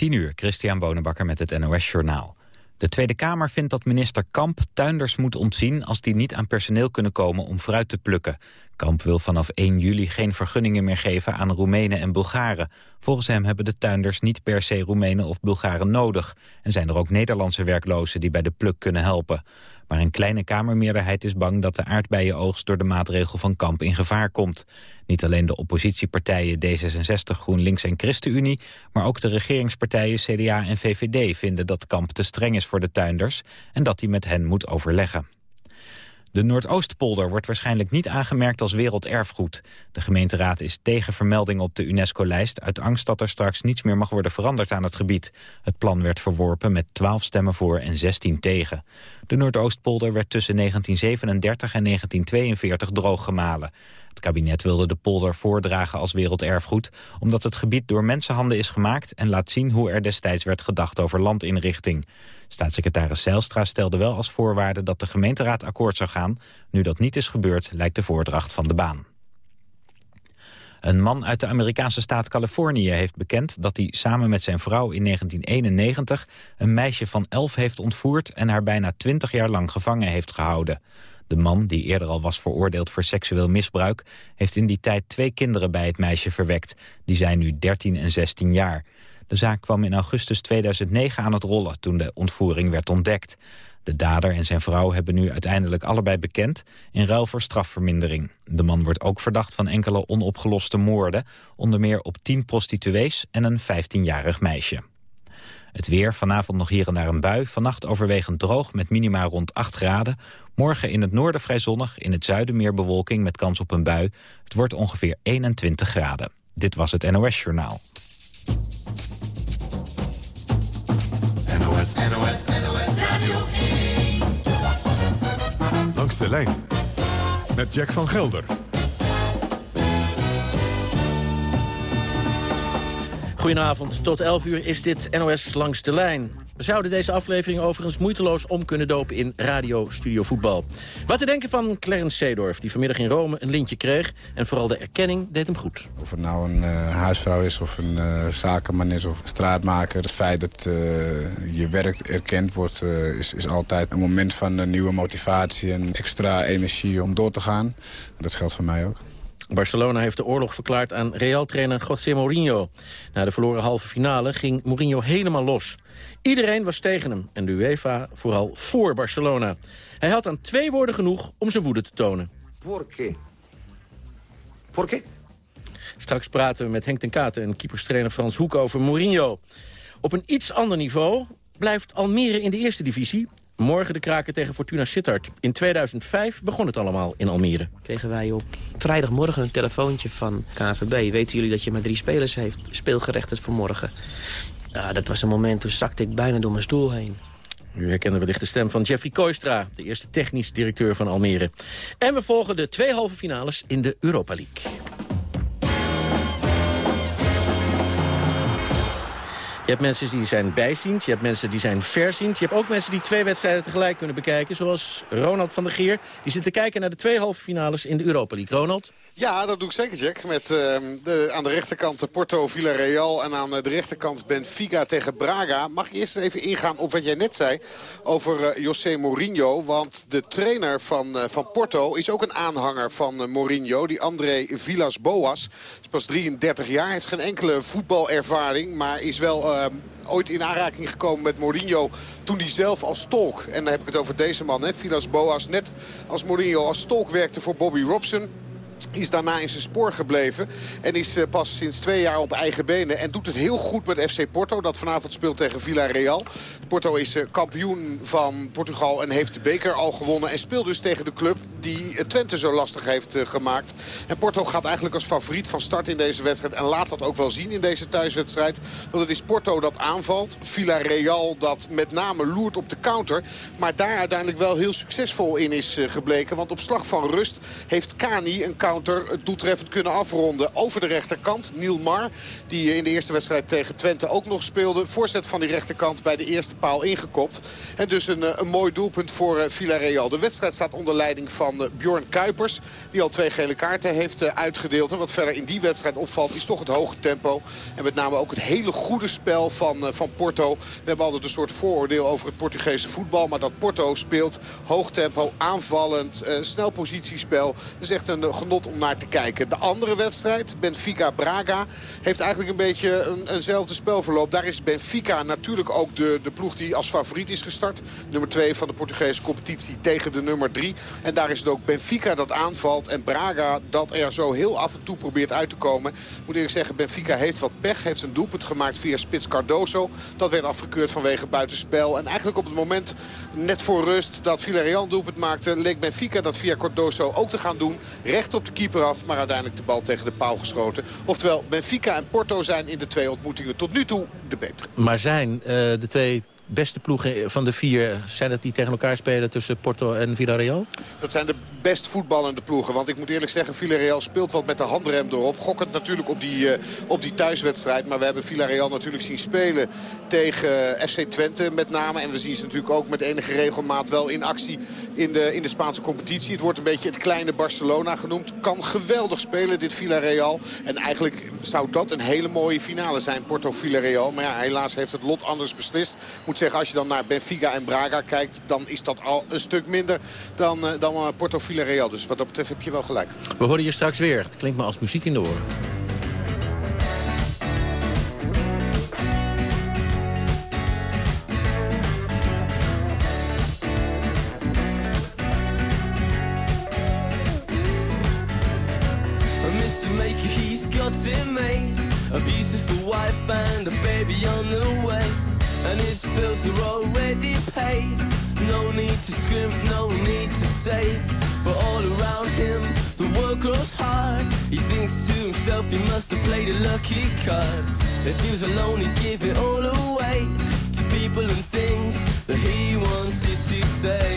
10 uur, Christian Bonenbakker met het NOS Journaal. De Tweede Kamer vindt dat minister Kamp tuinders moet ontzien... als die niet aan personeel kunnen komen om fruit te plukken. Kamp wil vanaf 1 juli geen vergunningen meer geven aan Roemenen en Bulgaren. Volgens hem hebben de tuinders niet per se Roemenen of Bulgaren nodig. En zijn er ook Nederlandse werklozen die bij de pluk kunnen helpen. Maar een kleine Kamermeerderheid is bang dat de aardbeienoogst... door de maatregel van Kamp in gevaar komt. Niet alleen de oppositiepartijen D66, GroenLinks en ChristenUnie... maar ook de regeringspartijen CDA en VVD vinden dat Kamp te streng is voor de tuinders... en dat hij met hen moet overleggen. De Noordoostpolder wordt waarschijnlijk niet aangemerkt als werelderfgoed. De gemeenteraad is tegen vermelding op de UNESCO-lijst... uit angst dat er straks niets meer mag worden veranderd aan het gebied. Het plan werd verworpen met 12 stemmen voor en 16 tegen. De Noordoostpolder werd tussen 1937 en 1942 drooggemalen. Het kabinet wilde de polder voordragen als werelderfgoed... omdat het gebied door mensenhanden is gemaakt... en laat zien hoe er destijds werd gedacht over landinrichting. Staatssecretaris Zijlstra stelde wel als voorwaarde dat de gemeenteraad akkoord zou gaan. Nu dat niet is gebeurd, lijkt de voordracht van de baan. Een man uit de Amerikaanse staat Californië heeft bekend dat hij samen met zijn vrouw in 1991 een meisje van 11 heeft ontvoerd en haar bijna 20 jaar lang gevangen heeft gehouden. De man, die eerder al was veroordeeld voor seksueel misbruik... heeft in die tijd twee kinderen bij het meisje verwekt. Die zijn nu 13 en 16 jaar. De zaak kwam in augustus 2009 aan het rollen toen de ontvoering werd ontdekt. De dader en zijn vrouw hebben nu uiteindelijk allebei bekend... in ruil voor strafvermindering. De man wordt ook verdacht van enkele onopgeloste moorden... onder meer op 10 prostituees en een 15-jarig meisje. Het weer, vanavond nog hier en daar een bui. Vannacht overwegend droog met minima rond 8 graden. Morgen in het noorden vrij zonnig, in het zuiden meer bewolking met kans op een bui. Het wordt ongeveer 21 graden. Dit was het NOS Journaal. NOS, NOS, NOS Radio 1. Langs de lijn met Jack van Gelder. Goedenavond, tot 11 uur is dit NOS Langs de Lijn. We zouden deze aflevering overigens moeiteloos om kunnen dopen in Radio Studio Voetbal. Wat te denken van Clarence Seedorf, die vanmiddag in Rome een lintje kreeg... en vooral de erkenning deed hem goed. Of het nou een uh, huisvrouw is of een uh, zakenman is of een straatmaker... het feit dat uh, je werk erkend wordt is, is altijd een moment van nieuwe motivatie... en extra energie om door te gaan. Dat geldt voor mij ook. Barcelona heeft de oorlog verklaard aan Real-trainer José Mourinho. Na de verloren halve finale ging Mourinho helemaal los. Iedereen was tegen hem en de UEFA vooral voor Barcelona. Hij had aan twee woorden genoeg om zijn woede te tonen. Por qué? Por qué? Straks praten we met Henk ten Katen en keeperstrainer Frans Hoek over Mourinho. Op een iets ander niveau blijft Almere in de eerste divisie. Morgen de kraken tegen Fortuna Sittard. In 2005 begon het allemaal in Almere. Kregen wij op vrijdagmorgen een telefoontje van KNVB. Weten jullie dat je maar drie spelers heeft speelgerechtigd voor morgen? Ja, dat was een moment, toen zakte ik bijna door mijn stoel heen. U herkende wellicht de stem van Jeffrey Koistra, de eerste technisch directeur van Almere. En we volgen de twee halve finales in de Europa League. Hebt mensen die zijn bijziend, je hebt mensen die zijn verziend. Je hebt ook mensen die twee wedstrijden tegelijk kunnen bekijken. Zoals Ronald van der Geer. Die zit te kijken naar de twee halve finales in de Europa League. Ronald? Ja, dat doe ik zeker, Jack. Met uh, de, aan de rechterkant Porto Villarreal en aan de rechterkant Benfica tegen Braga. Mag ik eerst even ingaan op wat jij net zei over uh, José Mourinho. Want de trainer van, uh, van Porto is ook een aanhanger van Mourinho. Die André Villas-Boas is pas 33 jaar. Heeft geen enkele voetbalervaring, maar is wel ooit in aanraking gekomen met Mourinho toen hij zelf als tolk. En dan heb ik het over deze man, hè, Villas Boas. Net als Mourinho als tolk werkte voor Bobby Robson is daarna in zijn spoor gebleven. En is uh, pas sinds twee jaar op eigen benen. En doet het heel goed met FC Porto. Dat vanavond speelt tegen Villarreal. Porto is uh, kampioen van Portugal en heeft de beker al gewonnen. En speelt dus tegen de club die uh, Twente zo lastig heeft gemaakt. En Porto gaat eigenlijk als favoriet van start in deze wedstrijd. En laat dat ook wel zien in deze thuiswedstrijd. Want het is Porto dat aanvalt. Villarreal dat met name loert op de counter. Maar daar uiteindelijk wel heel succesvol in is gebleken. Want op slag van rust heeft Kani een counter counter kunnen afronden. Over de rechterkant, Niel Mar, die in de eerste wedstrijd tegen Twente ook nog speelde. Voorzet van die rechterkant bij de eerste paal ingekopt. En dus een, een mooi doelpunt voor Villarreal. De wedstrijd staat onder leiding van Bjorn Kuipers. Die al twee gele kaarten heeft uitgedeeld. En wat verder in die wedstrijd opvalt is toch het hoge tempo. En met name ook het hele goede spel van, van Porto. We hebben altijd een soort vooroordeel over het Portugese voetbal. Maar dat Porto speelt hoog tempo, aanvallend, snel positiespel. Dat is echt een genot om naar te kijken. De andere wedstrijd, Benfica-Braga, heeft eigenlijk een beetje een, eenzelfde spelverloop. Daar is Benfica natuurlijk ook de, de ploeg die als favoriet is gestart. Nummer 2 van de Portugese competitie tegen de nummer 3. En daar is het ook Benfica dat aanvalt. En Braga dat er zo heel af en toe probeert uit te komen. Moet eerlijk zeggen, Benfica heeft wat pech. Heeft een doelpunt gemaakt via Spits Cardoso. Dat werd afgekeurd vanwege buitenspel. En eigenlijk op het moment, net voor rust, dat Villarreal doelpunt maakte... leek Benfica dat via Cardoso ook te gaan doen. Recht op de keeper af, maar uiteindelijk de bal tegen de paal geschoten. Oftewel, Benfica en Porto zijn in de twee ontmoetingen tot nu toe de betere. Maar zijn uh, de twee beste ploegen van de vier... zijn het die tegen elkaar spelen tussen Porto en Villarreal? Dat zijn de best voetballende ploegen. Want ik moet eerlijk zeggen, Villarreal speelt wat met de handrem erop. Gokkend natuurlijk op die, uh, op die thuiswedstrijd. Maar we hebben Villarreal natuurlijk zien spelen tegen uh, FC Twente met name. En we zien ze natuurlijk ook met enige regelmaat wel in actie in de, in de Spaanse competitie. Het wordt een beetje het kleine Barcelona genoemd. Kan geweldig spelen, dit Villarreal. En eigenlijk zou dat een hele mooie finale zijn, Porto-Villarreal. Maar ja, helaas heeft het lot anders beslist. Moet als je dan naar Benfica en Braga kijkt... dan is dat al een stuk minder dan, uh, dan uh, Porto Villarreal. Dus wat dat betreft heb je wel gelijk. We horen je straks weer. Het klinkt me als muziek in de oren. Save But all around him, the work grows hard He thinks to himself he must have played a lucky card If he was alone he'd give it all away To people and things that he wanted to say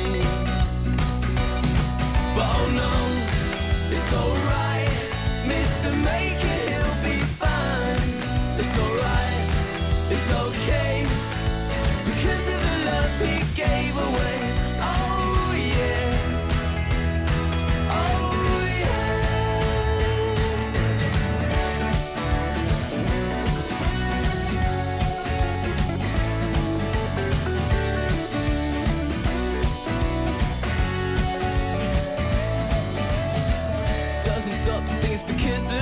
But oh no, it's alright Mr. Maker, he'll be fine It's alright, it's okay because of the love he gave away.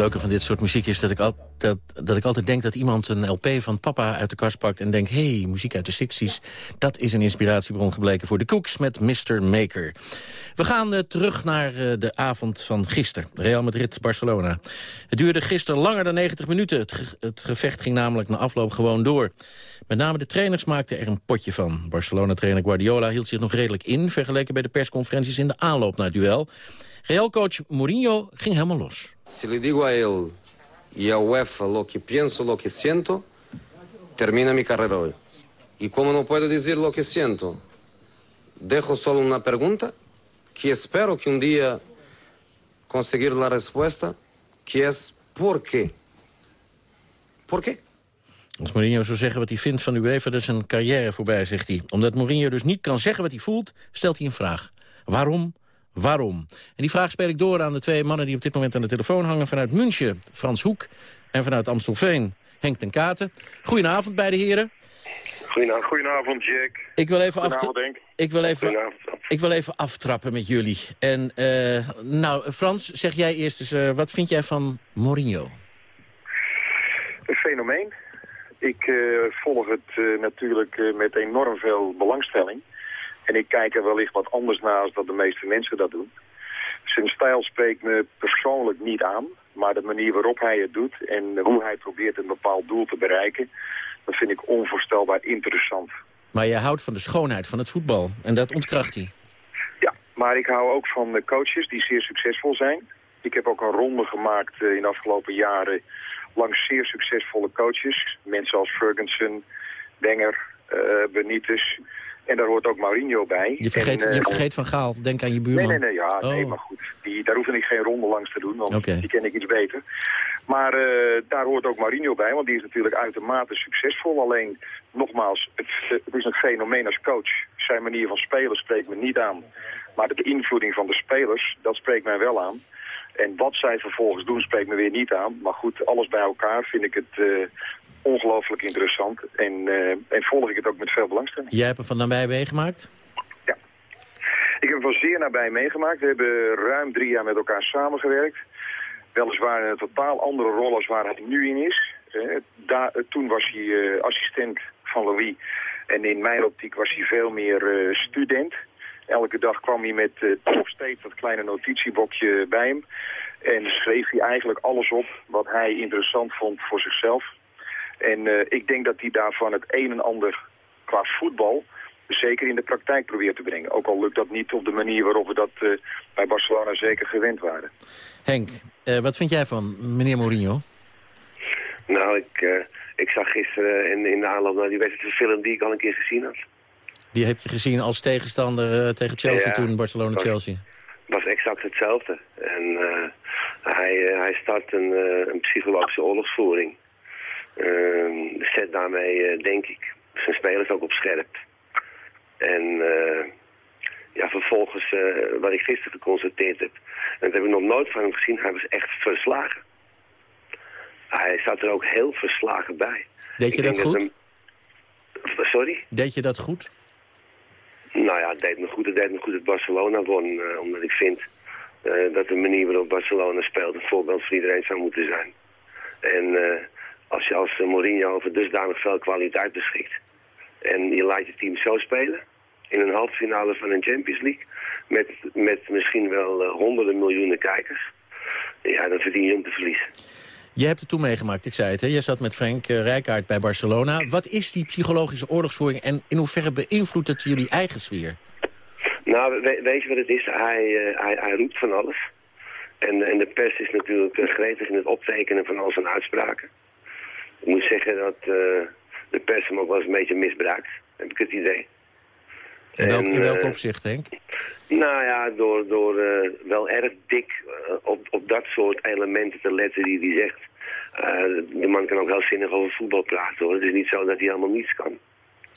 leuke van dit soort muziek is dat ik, dat, dat ik altijd denk dat iemand een LP van papa uit de kast pakt... en denkt, hey, muziek uit de 60s. Dat is een inspiratiebron gebleken voor de Cooks met Mr. Maker. We gaan uh, terug naar uh, de avond van gisteren. Real Madrid-Barcelona. Het duurde gisteren langer dan 90 minuten. Het, het, gevecht ging namelijk na afloop gewoon door. Met name de trainers maakten er een potje van. Barcelona-trainer Guardiola hield zich nog redelijk in... vergeleken bij de persconferenties in de aanloop naar het duel... Real-coach Mourinho ging helemaal los. Si le digo a él y a UEFA lo que pienso, lo que siento, termina mi carrera hoy. Y como no puedo decir lo que siento, dejo solo una pregunta que espero que un día conseguir la respuesta, que es ¿por qué? ¿Por qué? Als Mourinho zou zeggen wat hij vindt van UEFA, dat is een carrière voorbij, zegt hij. Omdat Mourinho dus niet kan zeggen wat hij voelt, stelt hij een vraag. Waarom waarom? En die vraag speel ik door aan de twee mannen die op dit moment aan de telefoon hangen... vanuit München, Frans Hoek, en vanuit Amstelveen, Henk ten Katen. Goedenavond, beide heren. Goedenavond, goedenavond Jack. Ik wil even, ik wil even, ik wil even aftrappen met jullie. En uh, nou, Frans, zeg jij eerst eens, uh, wat vind jij van Mourinho? Een fenomeen. Ik uh, volg het natuurlijk met enorm veel belangstelling. En ik kijk er wellicht wat anders naar als dat de meeste mensen dat doen. Zijn stijl spreekt me persoonlijk niet aan. Maar de manier waarop hij het doet en hoe hij probeert een bepaald doel te bereiken... dat vind ik onvoorstelbaar interessant. Maar jij houdt van de schoonheid van het voetbal. En dat ontkracht hij. Ja, maar ik hou ook van coaches die zeer succesvol zijn. Ik heb ook een ronde gemaakt in de afgelopen jaren langs zeer succesvolle coaches. Mensen als Ferguson, Wenger, uh, Benitez... En daar hoort ook Mourinho bij. Je vergeet, en, je vergeet Van Gaal, denk aan je buurman. Nee, nee, nee, ja, oh. nee maar goed. Die, daar hoef ik geen ronde langs te doen, want okay. die ken ik iets beter. Maar uh, daar hoort ook Mourinho bij, want die is natuurlijk uitermate succesvol. Alleen, nogmaals, het, het, is een fenomeen als coach. Zijn manier van spelen spreekt me niet aan. Maar de beïnvloeding van de spelers, dat spreekt mij wel aan. En wat zij vervolgens doen, spreekt me weer niet aan. Maar goed, alles bij elkaar vind ik het uh, ongelooflijk interessant. En, uh, en volg ik het ook met veel belangstelling. Jij hebt er van nabij meegemaakt? Ja. Ik heb er van zeer nabij meegemaakt. We hebben ruim drie jaar met elkaar samengewerkt. Weliswaar in een totaal andere rol als waar hij nu in is. Uh, daar, toen was hij assistent van Louis. En in mijn optiek was hij veel meer student. Elke dag kwam hij met nog steeds dat kleine notitiebokje bij hem. En schreef hij eigenlijk alles op wat hij interessant vond voor zichzelf. En uh, ik denk dat hij daarvan het een en ander qua voetbal zeker in de praktijk probeert te brengen. Ook al lukt dat niet op de manier waarop we dat uh, bij Barcelona zeker gewend waren. Henk, uh, wat vind jij van meneer Mourinho? Nou, ik, ik zag gisteren in, in de aanloop naar die wedstrijd een film die ik al een keer gezien had. Die heb je gezien als tegenstander tegen Chelsea ja, toen, Barcelona-Chelsea? was exact hetzelfde. En hij, hij start een, een psychologische oorlogsvoering. Zet daarmee, uh, denk ik, zijn spelers ook op scherp. En uh, ja, vervolgens, wat ik gisteren geconstateerd heb, en dat heb ik nog nooit van hem gezien, hij was echt verslagen. Hij zat er ook heel verslagen bij. Deed je dat goed? Dat hem... Sorry? Deed je dat goed? Nou ja, het deed me goed. Het deed me goed dat Barcelona won. omdat ik vind dat de manier waarop Barcelona speelt een voorbeeld voor iedereen zou moeten zijn. En als je als Mourinho over dusdanig veel kwaliteit beschikt... en je laat je team zo spelen in een halve finale van een Champions League... met, met misschien wel uh, honderden miljoenen kijkers... ja, dan verdien je om te verliezen. Je hebt het toen meegemaakt, ik zei het. Hè? Je zat met Frank uh, Rijkaard bij Barcelona. Wat is die psychologische oorlogsvoering en in hoeverre beïnvloedt het jullie eigen sfeer? Nou, we, weet je wat het is? Hij, uh, hij, hij roept van alles. En, en de pers is natuurlijk gretig in het optekenen van al zijn uitspraken. Ik moet zeggen dat uh, de pers hem ook wel eens een beetje misbruikt, heb ik het idee. In welk, en, in welk opzicht, Henk? Nou ja, door, door uh, wel erg dik op, op dat soort elementen te letten die hij zegt. de man kan ook heel zinnig over voetbal praten hoor. Het is niet zo dat hij helemaal niets kan.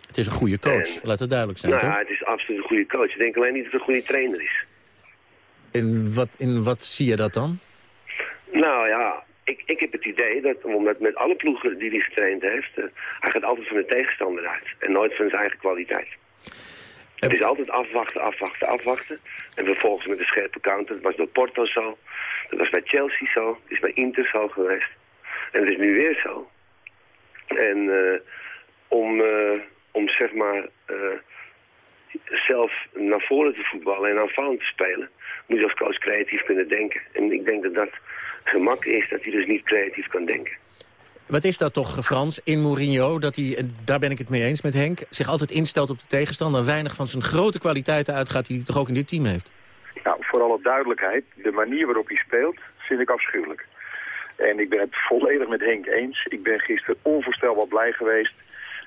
Het is een goede coach, en, laat het duidelijk zijn, nou, toch? Ja, het is absoluut een goede coach. Ik denk alleen niet dat het een goede trainer is. In wat, in wat zie je dat dan? Nou ja, ik, ik heb het idee dat, omdat met alle ploegen die hij getraind heeft, uh, hij gaat altijd van de tegenstander uit. En nooit van zijn eigen kwaliteit. Het is altijd afwachten, afwachten, afwachten. En vervolgens met een scherpe counter. Dat was bij Porto zo. Dat was bij Chelsea zo. Het is bij Inter zo geweest. En het is nu weer zo. En eh, om, eh, om zeg maar eh, zelf naar voren te voetballen en aanvallend te spelen, moet je als coach creatief kunnen denken. En ik denk dat dat gemak is dat hij dus niet creatief kan denken. Wat is dat toch, Frans, in Mourinho, dat hij, en daar ben ik het mee eens met Henk... zich altijd instelt op de tegenstander... en weinig van zijn grote kwaliteiten uitgaat die hij toch ook in dit team heeft? Nou, voor alle duidelijkheid, de manier waarop hij speelt, vind ik afschuwelijk. En ik ben het volledig met Henk eens. Ik ben gisteren onvoorstelbaar blij geweest.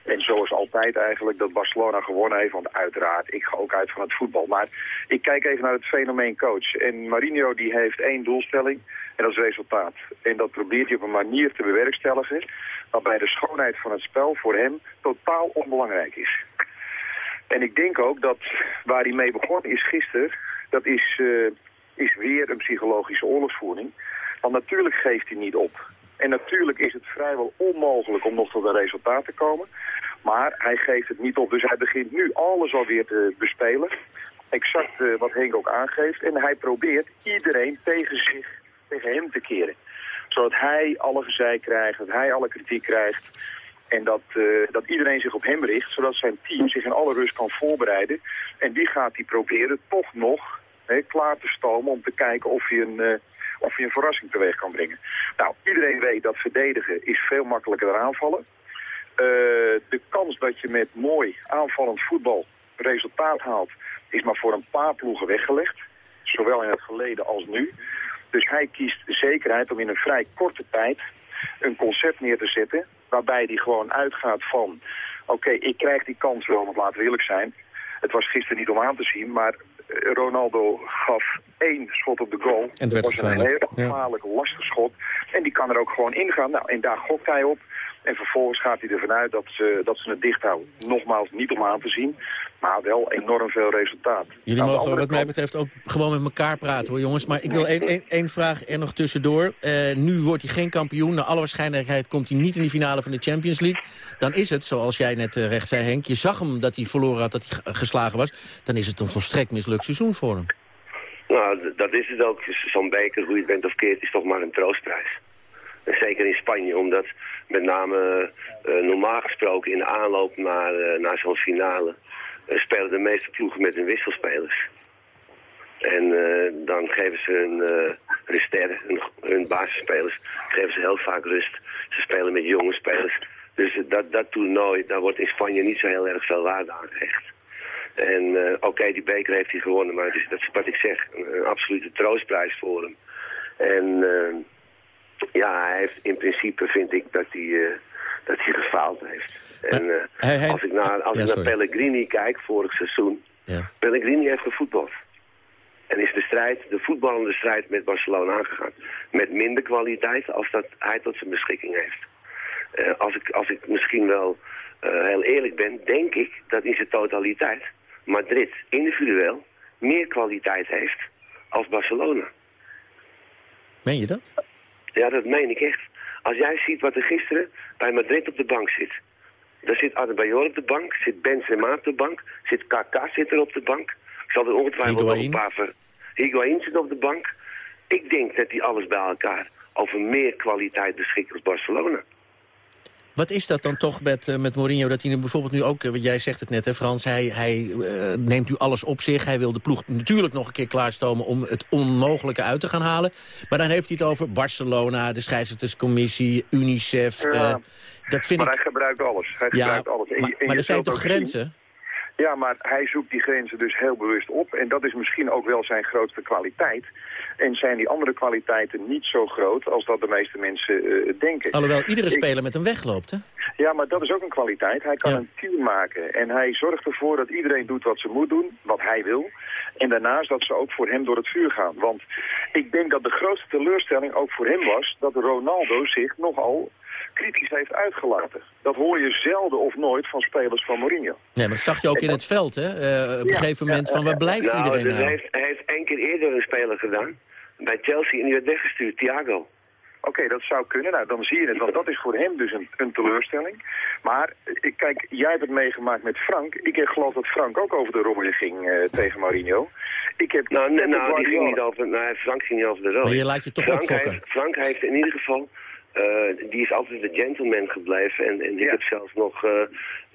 En zoals altijd eigenlijk dat Barcelona gewonnen heeft. Want uiteraard, ik ga ook uit van het voetbal. Maar ik kijk even naar het fenomeen coach. En Mourinho die heeft één doelstelling. En dat is resultaat. En dat probeert hij op een manier te bewerkstelligen... waarbij de schoonheid van het spel voor hem totaal onbelangrijk is. En ik denk ook dat waar hij mee begonnen is gisteren... dat is, uh, is weer een psychologische oorlogsvoering. Want natuurlijk geeft hij niet op. En natuurlijk is het vrijwel onmogelijk om nog tot een resultaat te komen. Maar hij geeft het niet op. Dus hij begint nu alles alweer te bespelen. Exact uh, wat Henk ook aangeeft. En hij probeert iedereen tegen zich, tegen hem te keren. Zodat hij alle gezeik krijgt, dat hij alle kritiek krijgt. En dat, uh, dat iedereen zich op hem richt, zodat zijn team zich in alle rust kan voorbereiden. En die gaat hij proberen toch nog hè, klaar te stomen om te kijken of hij een... Uh, of je een verrassing teweeg kan brengen. Nou, iedereen weet dat verdedigen is veel makkelijker dan aanvallen. Uh, de kans dat je met mooi aanvallend voetbal resultaat haalt... is maar voor een paar ploegen weggelegd. Zowel in het verleden als nu. Dus hij kiest zekerheid om in een vrij korte tijd een concept neer te zetten... waarbij hij gewoon uitgaat van... oké, ik krijg die kans wel, want laten we eerlijk zijn... Het was gisteren niet om aan te zien, maar Ronaldo gaf één schot op de goal. En het werd dat was een heel gevaarlijk, lastig schot. En die kan er ook gewoon ingaan. Nou, en daar gokt hij op. En vervolgens gaat hij ervan uit dat ze, dat ze het dicht houden. Nogmaals, niet om aan te zien, maar wel enorm veel resultaat. Jullie mogen wat mij kant- betreft ook gewoon met elkaar praten hoor jongens. Maar ik wil één- vraag er nog tussendoor. Eh, nu wordt hij geen kampioen. Naar alle waarschijnlijkheid komt hij niet in de finale van de Champions League. Dan is het, zoals jij net eh, recht zei Henk, je zag hem dat hij verloren had, dat hij ge- geslagen was. Dan is het een volstrekt mislukt seizoen voor hem. Nou, dat is het ook. Zo'n beker, hoe je het bent of keert, is toch maar een troostprijs. En zeker in Spanje, omdat met name eh, normaal gesproken in de aanloop naar, eh, naar zo'n finale... eh, spelen de meeste ploegen met hun wisselspelers. En dan geven ze hun, eh hun sterren, hun, basisspelers, geven ze heel vaak rust. Ze spelen met jonge spelers. Dus dat, dat toernooi, daar wordt in Spanje niet zo heel erg veel waarde aan gehecht. En oké, die beker heeft hij gewonnen, maar het is, dat is wat ik zeg, een, een absolute troostprijs voor hem. En ja, hij heeft in principe vind ik dat hij, eh, dat hij gefaald heeft. En eh, hij- hij- als ik naar, als Ja, ik naar. Pellegrini kijk vorig seizoen, Ja. Pellegrini heeft gevoetbald. En is de strijd, de voetballende strijd met Barcelona aangegaan. Met minder kwaliteit als dat hij tot zijn beschikking heeft. Eh, als, ik, als ik misschien wel heel eerlijk ben, denk ik dat in zijn totaliteit Madrid individueel meer kwaliteit heeft als Barcelona. Meen je dat? Ja, dat meen ik echt. Als jij ziet wat er gisteren bij Madrid op de bank zit. Daar zit Adebayor op de bank, zit Benzema op de bank, zit Kaká zit er op de bank. Ik zal er ongetwijfeld nog een paar ver... Higuaín zit op de bank. Ik denk dat die alles bij elkaar over meer kwaliteit beschikt als Barcelona. Wat is dat dan toch met, eh, met Mourinho? Dat hij nu bijvoorbeeld nu ook, eh, want jij zegt het net hè Frans, hij, hij eh, neemt nu alles op zich. Hij wil de ploeg natuurlijk nog een keer klaarstomen om het onmogelijke uit te gaan halen. Maar dan heeft hij het over Barcelona, de scheidsrechterscommissie, UNICEF. Ja, dat vind maar ik... hij gebruikt alles. Hij Ja, gebruikt alles. En maar, en er zijn toch zien- grenzen? Ja, maar hij zoekt die grenzen dus heel bewust op. En dat is misschien ook wel zijn grootste kwaliteit. En zijn die andere kwaliteiten niet zo groot als dat de meeste mensen eh, denken. Alhoewel iedere Ik- speler met hem wegloopt, hè? Ja, maar dat is ook een kwaliteit. Hij kan Ja. een team maken. En hij zorgt ervoor dat iedereen doet wat ze moet doen, wat hij wil. En daarnaast dat ze ook voor hem door het vuur gaan. Want ik denk dat de grootste teleurstelling ook voor hem was... dat Ronaldo zich nogal kritisch heeft uitgelaten. Dat hoor je zelden of nooit van spelers van Mourinho. Nee, maar dat zag je ook in het veld, hè? Eh, op een Ja, gegeven moment ja, van waar blijft nou, iedereen dat nou? heeft, hij heeft één keer eerder een speler gedaan. Bij Chelsea en die werd weggestuurd, Thiago. Oké, dat zou kunnen. Nou, dan zie je het, want dat is voor hem dus een, een teleurstelling. Maar ik, kijk, jij hebt het meegemaakt met Frank. Ik heb geloof dat Frank ook over de rooien ging eh, tegen Mourinho. Ik heb Nou, nee, nou die ging niet over, nou, Frank ging niet over de rode. Maar je laat je toch Frank opfokken. heeft, Frank heeft in ieder geval, eh, die is altijd de gentleman gebleven. En, en ik heb zelfs nog eh,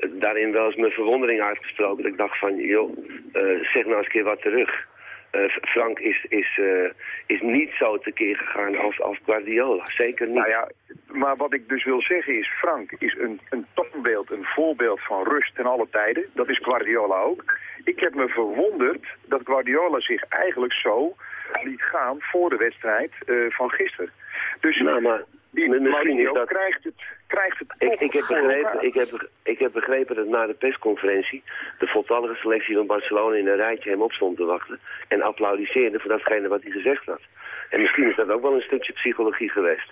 daarin wel eens mijn verwondering uitgesproken. Dat ik dacht van, joh, eh, zeg nou eens een keer wat terug. Eh, Frank is, is, eh, is niet zo tekeer gegaan als, als Guardiola. Zeker niet. Nou ja, maar wat ik dus wil zeggen is, Frank is een, een toonbeeld, een voorbeeld van rust ten alle tijden. Dat is Guardiola ook. Ik heb me verwonderd dat Guardiola zich eigenlijk zo liet gaan voor de wedstrijd eh, van gisteren. Dus Nou, maar die misschien is dat- krijgt het, krijgt het Ik, ik, heb begrepen, ik, heb, ik heb begrepen dat na de persconferentie de voltallige selectie van Barcelona in een rijtje hem op stond te wachten. En applaudisseerde voor datgene wat hij gezegd had. En misschien is dat ook wel een stukje psychologie geweest.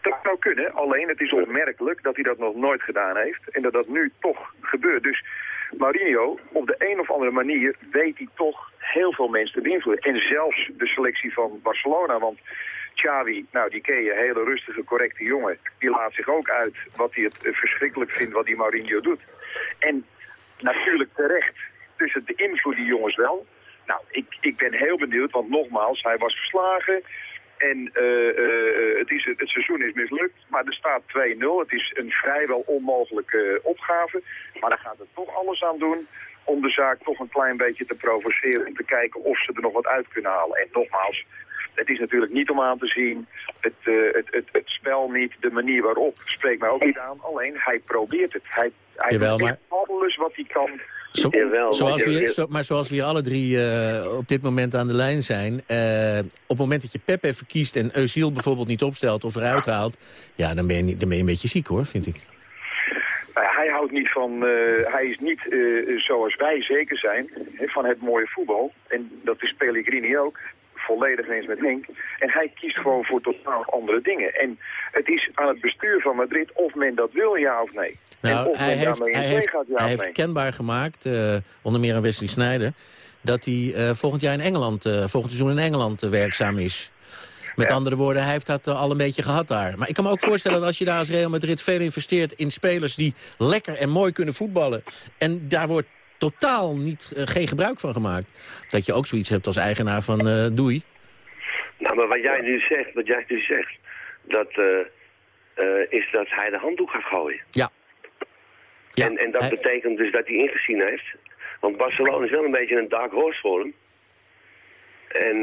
Dat zou kunnen, alleen het is opmerkelijk dat hij dat nog nooit gedaan heeft. En dat dat nu toch gebeurt. Dus Mourinho, op de een of andere manier weet hij toch heel veel mensen te beïnvloeden. En zelfs de selectie van Barcelona, want Xavi, nou die ken je, hele rustige, correcte jongen. Die laat zich ook uit wat hij het eh, verschrikkelijk vindt wat die Mourinho doet. En natuurlijk terecht. Dus het beïnvloedt die jongens wel. Nou, ik, ik ben heel benieuwd, want nogmaals, hij was verslagen. En eh, eh, het, is, het seizoen is mislukt, maar er staat 2-0. Het is een vrijwel onmogelijke opgave. Maar daar gaat het toch alles aan doen om de zaak toch een klein beetje te provoceren... en te kijken of ze er nog wat uit kunnen halen. En nogmaals, het is natuurlijk niet om aan te zien. Het, eh, het, het, het spel niet, de manier waarop spreekt mij ook niet aan. Alleen, hij probeert het. Hij, hij Jawel, doet maar- alles wat hij kan. Zo, Jawel, zoals maar we, zo- maar zoals we hier alle drie eh, op dit moment aan de lijn zijn... eh, op het moment dat je Pepe verkiest en Eusiel bijvoorbeeld niet opstelt of eruit haalt... ja, dan ben je, dan ben je een beetje ziek hoor, vind ik. Nou ja, hij houdt niet van, eh, hij is niet eh, zoals wij zeker zijn hè, van het mooie voetbal. En dat is Pellegrini ook, volledig eens met Henk. En hij kiest gewoon voor totaal andere dingen. En het is aan het bestuur van Madrid of men dat wil, ja of nee. en Nou, of hij men heeft, daarmee in hij heeft, gaat, ja hij of heeft nee. kenbaar gemaakt, eh, onder meer aan Wesley Sneijder... dat hij eh, volgend jaar in Engeland, eh, volgend seizoen in Engeland werkzaam is. Met andere woorden, hij heeft dat al een beetje gehad daar. Maar ik kan me ook voorstellen dat als je daar als Real Madrid veel investeert... in spelers die lekker en mooi kunnen voetballen... en daar wordt totaal niet, eh, geen gebruik van gemaakt... dat je ook zoiets hebt als eigenaar van eh, Doei. Nou, maar wat jij nu zegt, wat jij nu zegt, dat eh, is dat hij de handdoek gaat gooien. Ja. Ja, en, en dat hij- betekent dus dat hij ingezien heeft. Want Barcelona is wel een beetje een dark horse voor hem. En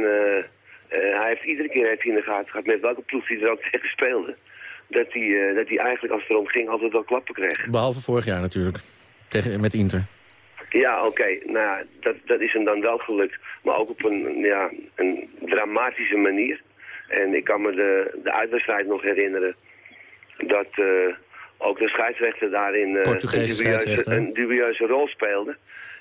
hij heeft iedere keer heeft hij in de gaten gehad met welke ploeg hij er ook tegen speelde. Dat hij, dat hij eigenlijk als het erom ging altijd wel klappen kreeg. Behalve vorig jaar natuurlijk, tegen, met Inter. Ja, oké. Nou ja, dat, dat is hem dan wel gelukt. Maar ook op een, ja, een dramatische manier. En ik kan me de, de uitwedstrijd nog herinneren dat eh, ook de scheidsrechter daarin eh, een, dubieuze, een rol speelde.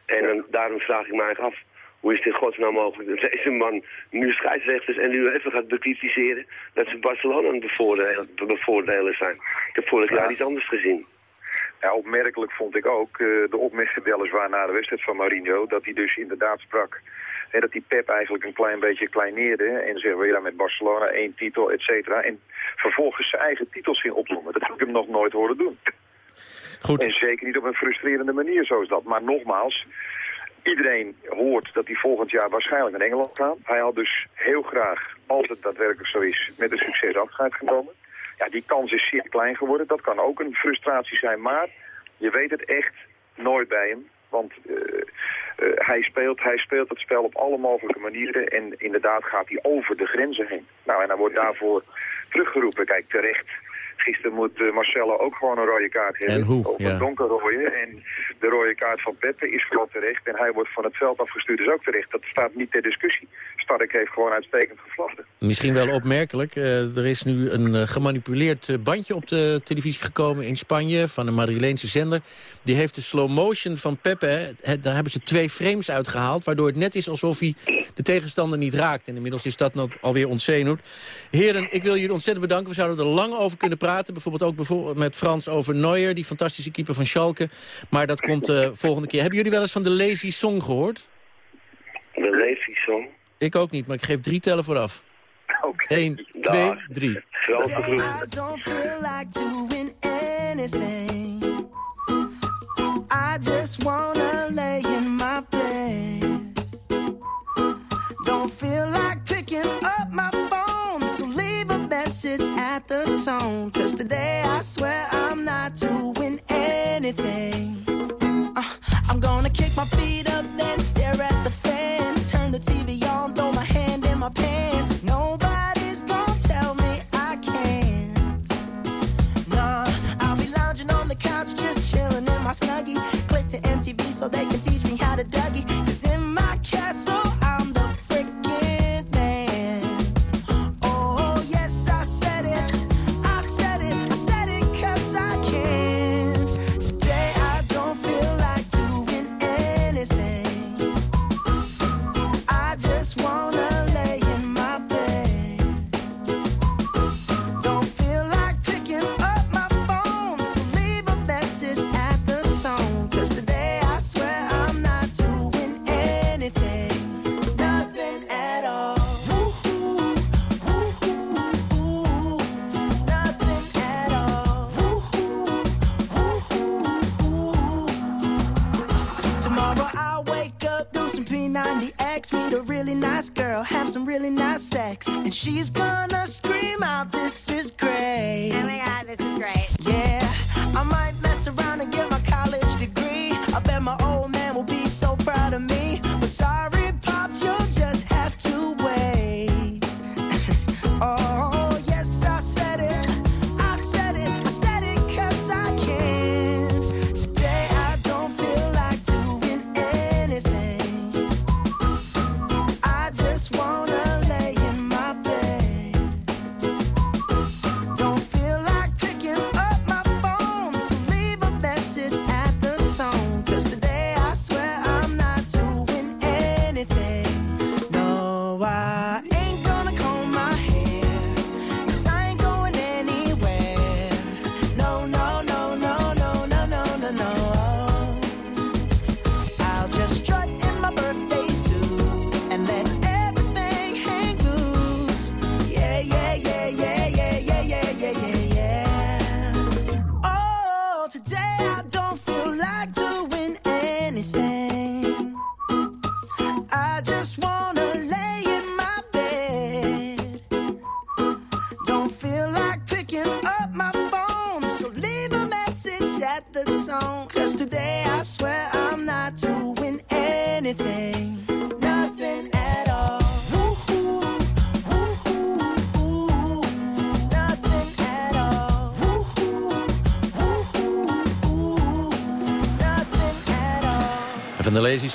En dan- daarom vraag ik me eigenlijk af, hoe is het in godsnaam mogelijk dat deze man nu scheidsrechters en nu even gaat bekritiseren dat ze Barcelona aan het bevoordelen, bevoordelen zijn. Ik heb vorig jaar iets anders gezien. Ja, opmerkelijk vond ik ook eh, de opmerking weliswaar na de wedstrijd van Mourinho... dat hij dus inderdaad sprak en dat die Pep eigenlijk een klein beetje kleineerde... en zeggen we ja, met Barcelona één titel, et cetera... en vervolgens zijn eigen titels ging opnoemen. Dat heb ik hem nog nooit horen doen. Goed. En zeker niet op een frustrerende manier zoals dat. Maar nogmaals, iedereen hoort dat hij volgend jaar waarschijnlijk naar Engeland gaat. Hij had dus heel graag, als het daadwerkelijk zo is, met een succes afscheid genomen. Ja, die kans is zeer klein geworden. Dat kan ook een frustratie zijn, maar je weet het echt nooit bij hem. Want eh, eh, hij, speelt, hij speelt het spel op alle mogelijke manieren en inderdaad gaat hij over de grenzen heen. Nou, en hij wordt daarvoor teruggeroepen. Kijk, terecht. Gisteren moet eh, Marcelo ook gewoon een rode kaart hebben. En hoe, ja. een donkerrode. En de rode kaart van Peppe is vooral terecht. En hij wordt van het veld afgestuurd, is ook terecht. Dat staat niet ter discussie. Stark heeft gewoon uitstekend gevlachten. Misschien wel opmerkelijk. eh, er is nu een eh, gemanipuleerd bandje op de televisie gekomen in Spanje... van een Madrileense zender. Die heeft de slow motion van Pepe. hè, daar hebben ze twee frames uitgehaald... waardoor het net is alsof hij de tegenstander niet raakt. En inmiddels is dat nog alweer ontzenuwd. Heren, ik wil jullie ontzettend bedanken. We zouden er lang over kunnen praten. Bijvoorbeeld ook bijvoorbeeld met Frans over Neuer... die fantastische keeper van Schalke. Maar dat komt de volgende keer. Hebben jullie wel eens van de Lazy Song gehoord? De Lazy Song. Ik ook niet, maar ik geef drie tellen vooraf. Oké. 1, 2, 3. Vooral Today I don't feel like doing anything. I just wanna lay in my bed. Don't feel like message at the tone. Cause today I swear I'm not doing anything.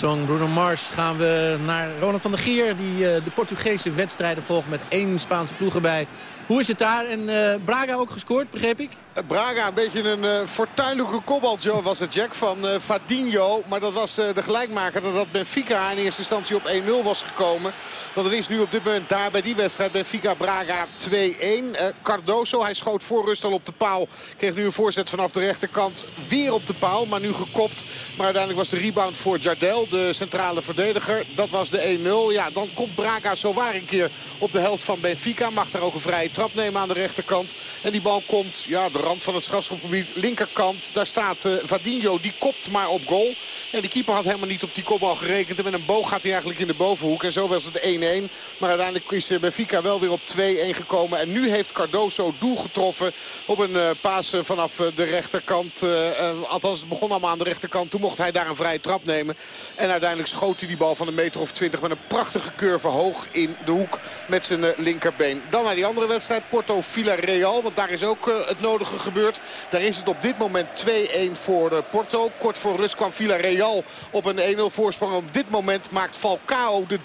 Song Bruno Mars gaan we naar Ronald van der Gier... die eh, de Portugese wedstrijden volgt met één Spaanse ploeg erbij. Hoe is het daar? En eh, Braga ook gescoord, begreep ik? Braga, een beetje een uh, fortuinlijke Joe, was het Jack van uh, Fadinho. Maar dat was de gelijkmaker dat Benfica in eerste instantie op 1-0 was gekomen. Want het is nu op dit moment daar bij die wedstrijd Benfica-Braga 2-1. Cardoso, hij schoot voor rust al op de paal. Kreeg nu een voorzet vanaf de rechterkant. Weer op de paal, maar nu gekopt. Maar uiteindelijk was de rebound voor Jardel, de centrale verdediger. Dat was de 1-0. Ja, dan komt Braga zowaar een keer op de helft van Benfica. Mag daar ook een vrije trap nemen aan de rechterkant. En die bal komt, ja, de van het strafschopgebied, linkerkant. Daar staat uh, Vadinho, die kopt maar op goal. En de keeper had helemaal niet op die kopbal gerekend. En met een boog gaat hij eigenlijk in de bovenhoek. En zo was het 1-1. Maar uiteindelijk is Benfica wel weer op 2-1 gekomen. En nu heeft Cardoso doel getroffen op een uh, paas vanaf de rechterkant. Althans, het begon allemaal aan de rechterkant. Toen mocht hij daar een vrije trap nemen. En uiteindelijk schoot hij die bal van een meter of 20 met een prachtige curve hoog in de hoek met zijn linkerbeen. Dan naar die andere wedstrijd, Porto Villarreal. Want daar is ook het nodige gebeurd. Daar is het op dit moment 2-1 voor Porto. Kort voor rust kwam Villarreal op een 1-0 voorsprong. Op dit moment maakt Falcao de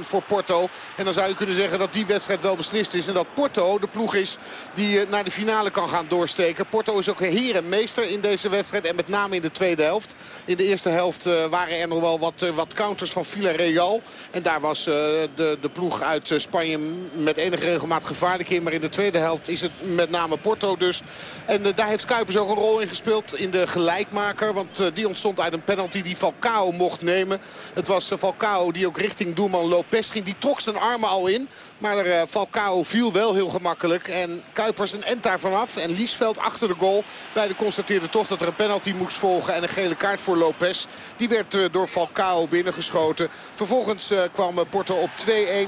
3-1 voor Porto. En dan zou je kunnen zeggen dat die wedstrijd wel beslist is. En dat Porto de ploeg is die naar de finale kan gaan doorsteken. Porto is ook heer en meester in deze wedstrijd. En met name in de tweede helft. In de eerste helft waren er nog wel wat, wat counters van Villarreal. En daar was de, de ploeg uit Spanje met enige regelmaat gevaarlijk keer. Maar in de tweede helft is het met name Porto dus. En daar heeft Kuipers ook een rol in gespeeld in de gelijkmaker. Want die ontstond uit een penalty die Falcao mocht nemen. Het was Falcao die ook richting doelman Lopez ging. Die trok zijn armen al in. Maar uh, Falcao viel wel heel gemakkelijk. En Kuipers een end daar vanaf. En Liesveld achter de goal. Beide constateerden toch dat er een penalty moest volgen. En een gele kaart voor Lopez. Die werd uh, door Falcao binnengeschoten. Vervolgens uh, kwam Porto op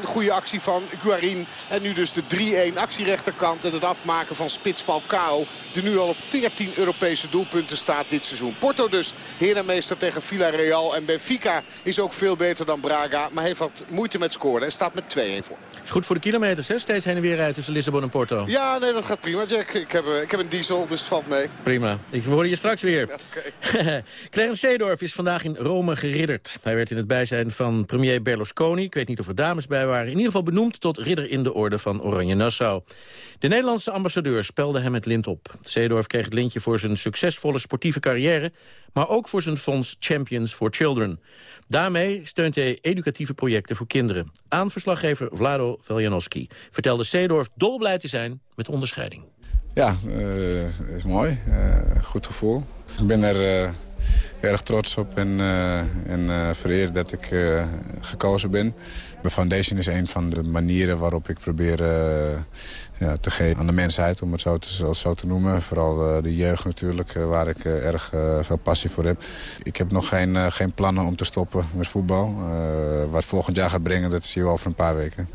2-1. Goede actie van Guarin. En nu dus de 3-1 actierechterkant. En het afmaken van Spits Falcao. Die nu al op 14 Europese doelpunten staat dit seizoen. Porto dus herenmeester tegen Villarreal. En Benfica is ook veel beter dan Braga. Maar heeft wat moeite met scoren. En staat met 2-1 voor. Goed voor de kilometers, hè? Steeds heen en weer rijden tussen Lissabon en Porto. Ja, nee, dat gaat prima, Jack. Ik heb, ik heb een diesel, dus het valt mee. Prima. Ik hoor je straks weer. Okay. Clarence Seedorf is vandaag in Rome geridderd. Hij werd in het bijzijn van premier Berlusconi, ik weet niet of er dames bij waren... in ieder geval benoemd tot ridder in de orde van Oranje Nassau. De Nederlandse ambassadeur spelde hem het lint op. Seedorf kreeg het lintje voor zijn succesvolle sportieve carrière... maar ook voor zijn fonds Champions for Children. Daarmee steunt hij educatieve projecten voor kinderen. Aan verslaggever Vlado Veljanowski vertelde Seedorf dolblij te zijn met onderscheiding. Ja, uh, is mooi. Uh, goed gevoel. Ik ben er uh, erg trots op en, en vereerd dat ik gekozen ben. Mijn foundation is een van de manieren waarop ik probeer ja, te geven aan de mensheid, om het zo te, zo te noemen. Vooral uh, de jeugd natuurlijk, uh, waar ik erg veel passie voor heb. Ik heb nog geen, geen plannen om te stoppen met voetbal. wat volgend jaar gaat brengen, dat zien we over een paar weken.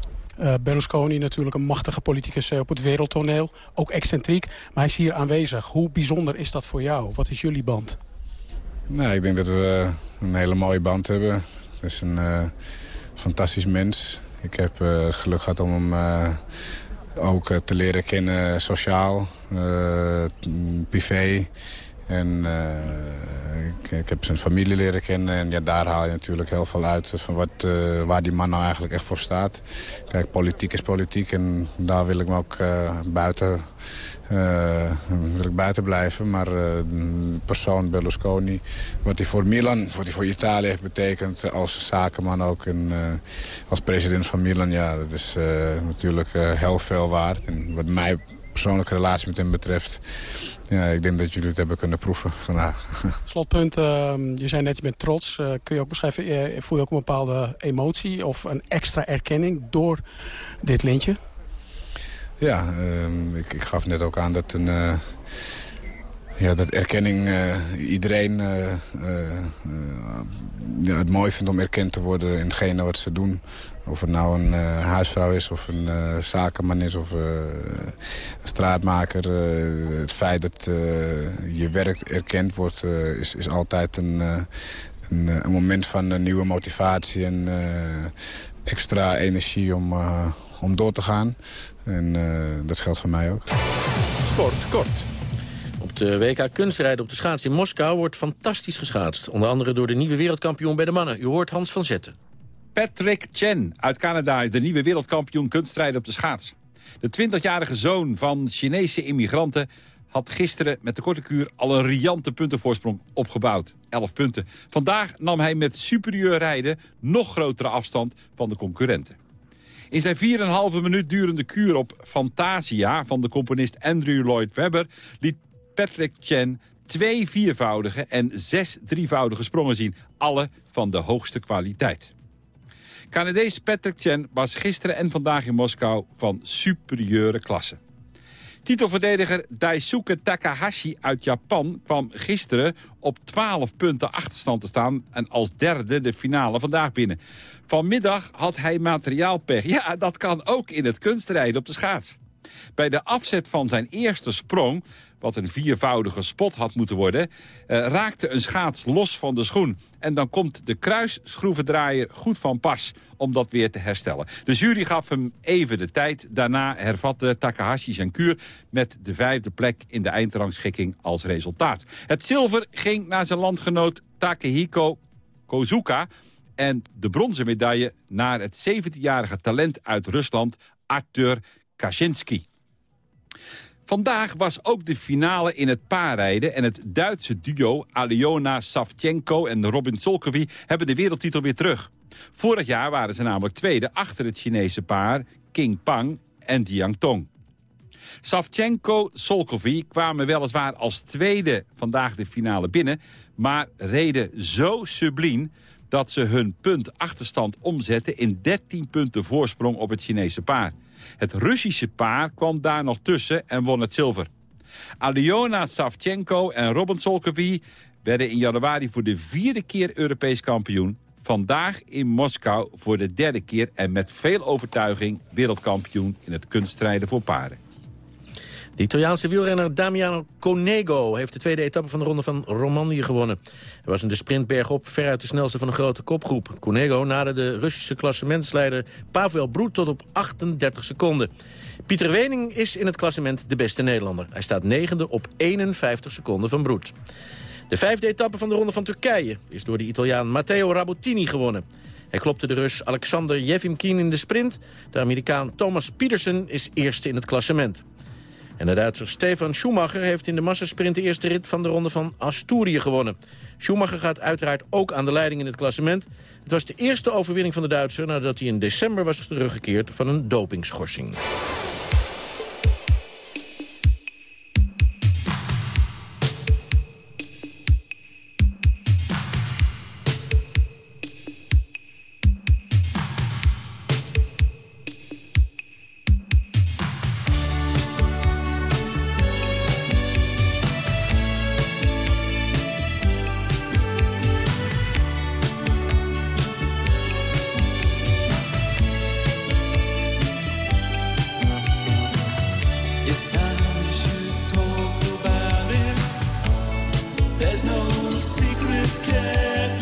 Berlusconi natuurlijk een machtige politicus op het wereldtoneel. Ook excentriek, maar hij is hier aanwezig. Hoe bijzonder is dat voor jou? Wat is jullie band? Nou, ik denk dat we een hele mooie band hebben. Het is een fantastisch mens. Ik heb het geluk gehad om hem ook eh, te leren kennen sociaal, eh, privé. En ik, heb zijn familie leren kennen en ja, daar haal je natuurlijk heel veel uit van wat, waar die man nou eigenlijk echt voor staat. Kijk, politiek is politiek en daar wil ik me ook buiten, wil ik buiten blijven. Maar de persoon Berlusconi, wat hij voor Milan, wat hij voor Italië heeft betekend als zakenman ook en als president van Milan, ja, dat is natuurlijk heel veel waard. En wat mij persoonlijke relatie met hem betreft... Ja, ik denk dat jullie het hebben kunnen proeven vandaag. Slotpunt, uh, je zei net, je bent trots. Kun je ook beschrijven, voel je ook een bepaalde emotie... of een extra erkenning door dit lintje? Ja, ehm, ik, ik, gaf net ook aan dat een eh, ja, dat erkenning uh, iedereen ja, het mooi vindt om erkend te worden in hetgene wat ze doen. Of het nou een huisvrouw is of een zakenman is of een straatmaker. het feit dat je werk erkend wordt is, is altijd een, een, een, moment van nieuwe motivatie en extra energie om, om door te gaan. En dat geldt voor mij ook. Sport kort. Op de WK kunstrijden op de schaats in Moskou wordt fantastisch geschaatst. Onder andere door de nieuwe wereldkampioen bij de mannen. U hoort Hans van Zetten. Patrick Chen uit Canada is de nieuwe wereldkampioen kunstrijden op de schaats. De 20-jarige zoon van Chinese immigranten had gisteren met de korte kuur al een riante puntenvoorsprong opgebouwd. 11 punten. Vandaag nam hij met superieur rijden nog grotere afstand van de concurrenten. In zijn 4,5 minuut durende kuur op Fantasia van de componist Andrew Lloyd Webber... liet Patrick Chen twee viervoudige en zes drievoudige sprongen zien. Alle van de hoogste kwaliteit. Canadees Patrick Chen was gisteren en vandaag in Moskou van superieure klasse. Titelverdediger Daisuke Takahashi uit Japan kwam gisteren op 12 punten achterstand te staan... en als derde de finale vandaag binnen. Vanmiddag had hij materiaalpech. Ja, dat kan ook in het kunstrijden op de schaats. Bij de afzet van zijn eerste sprong wat een viervoudige spot had moeten worden... Uh, raakte een schaats los van de schoen. En dan komt de kruisschroevendraaier goed van pas om dat weer te herstellen. De jury gaf hem even de tijd. Daarna hervatte Takahashi zijn kuur met de vijfde plek in de eindrangschikking als resultaat. Het zilver ging naar zijn landgenoot Takehiko Kozuka... en de bronzen medaille naar het 17-jarige talent uit Rusland Arthur Kaczynski. Vandaag was ook de finale in het paarrijden... en het Duitse duo Aliona Savchenko en Robin Solkowy... hebben de wereldtitel weer terug. Vorig jaar waren ze namelijk tweede achter het Chinese paar King Pang en Jiang Tong. Savchenko, Solkovi kwamen weliswaar als tweede vandaag de finale binnen... maar reden zo subliem dat ze hun punt achterstand omzetten... in 13 punten voorsprong op het Chinese paar. Het Russische paar kwam daar nog tussen en won het zilver. Aliona Savchenko en Robin Solkovi werden in januari voor de vierde keer Europees kampioen. Vandaag in Moskou voor de derde keer en met veel overtuiging wereldkampioen in het kunststrijden voor paren. De Italiaanse wielrenner Damiano Conego heeft de tweede etappe van de ronde van Romandie gewonnen. Hij was in de sprintberg op veruit de snelste van een grote kopgroep. Conego naderde de Russische klassementsleider Pavel Broet tot op 38 seconden. Pieter Wening is in het klassement de beste Nederlander. Hij staat negende op 51 seconden van Broet. De vijfde etappe van de Ronde van Turkije is door de Italiaan Matteo Rabottini gewonnen. Hij klopte de Rus Alexander Jevimkin in de sprint. De Amerikaan Thomas Pietersen is eerste in het klassement. En de Duitser Stefan Schumacher heeft in de massasprint de eerste rit van de Ronde van Asturië gewonnen. Schumacher gaat uiteraard ook aan de leiding in het klassement. Het was de eerste overwinning van de Duitser nadat hij in december was teruggekeerd van een dopingschorsing. Secrets kept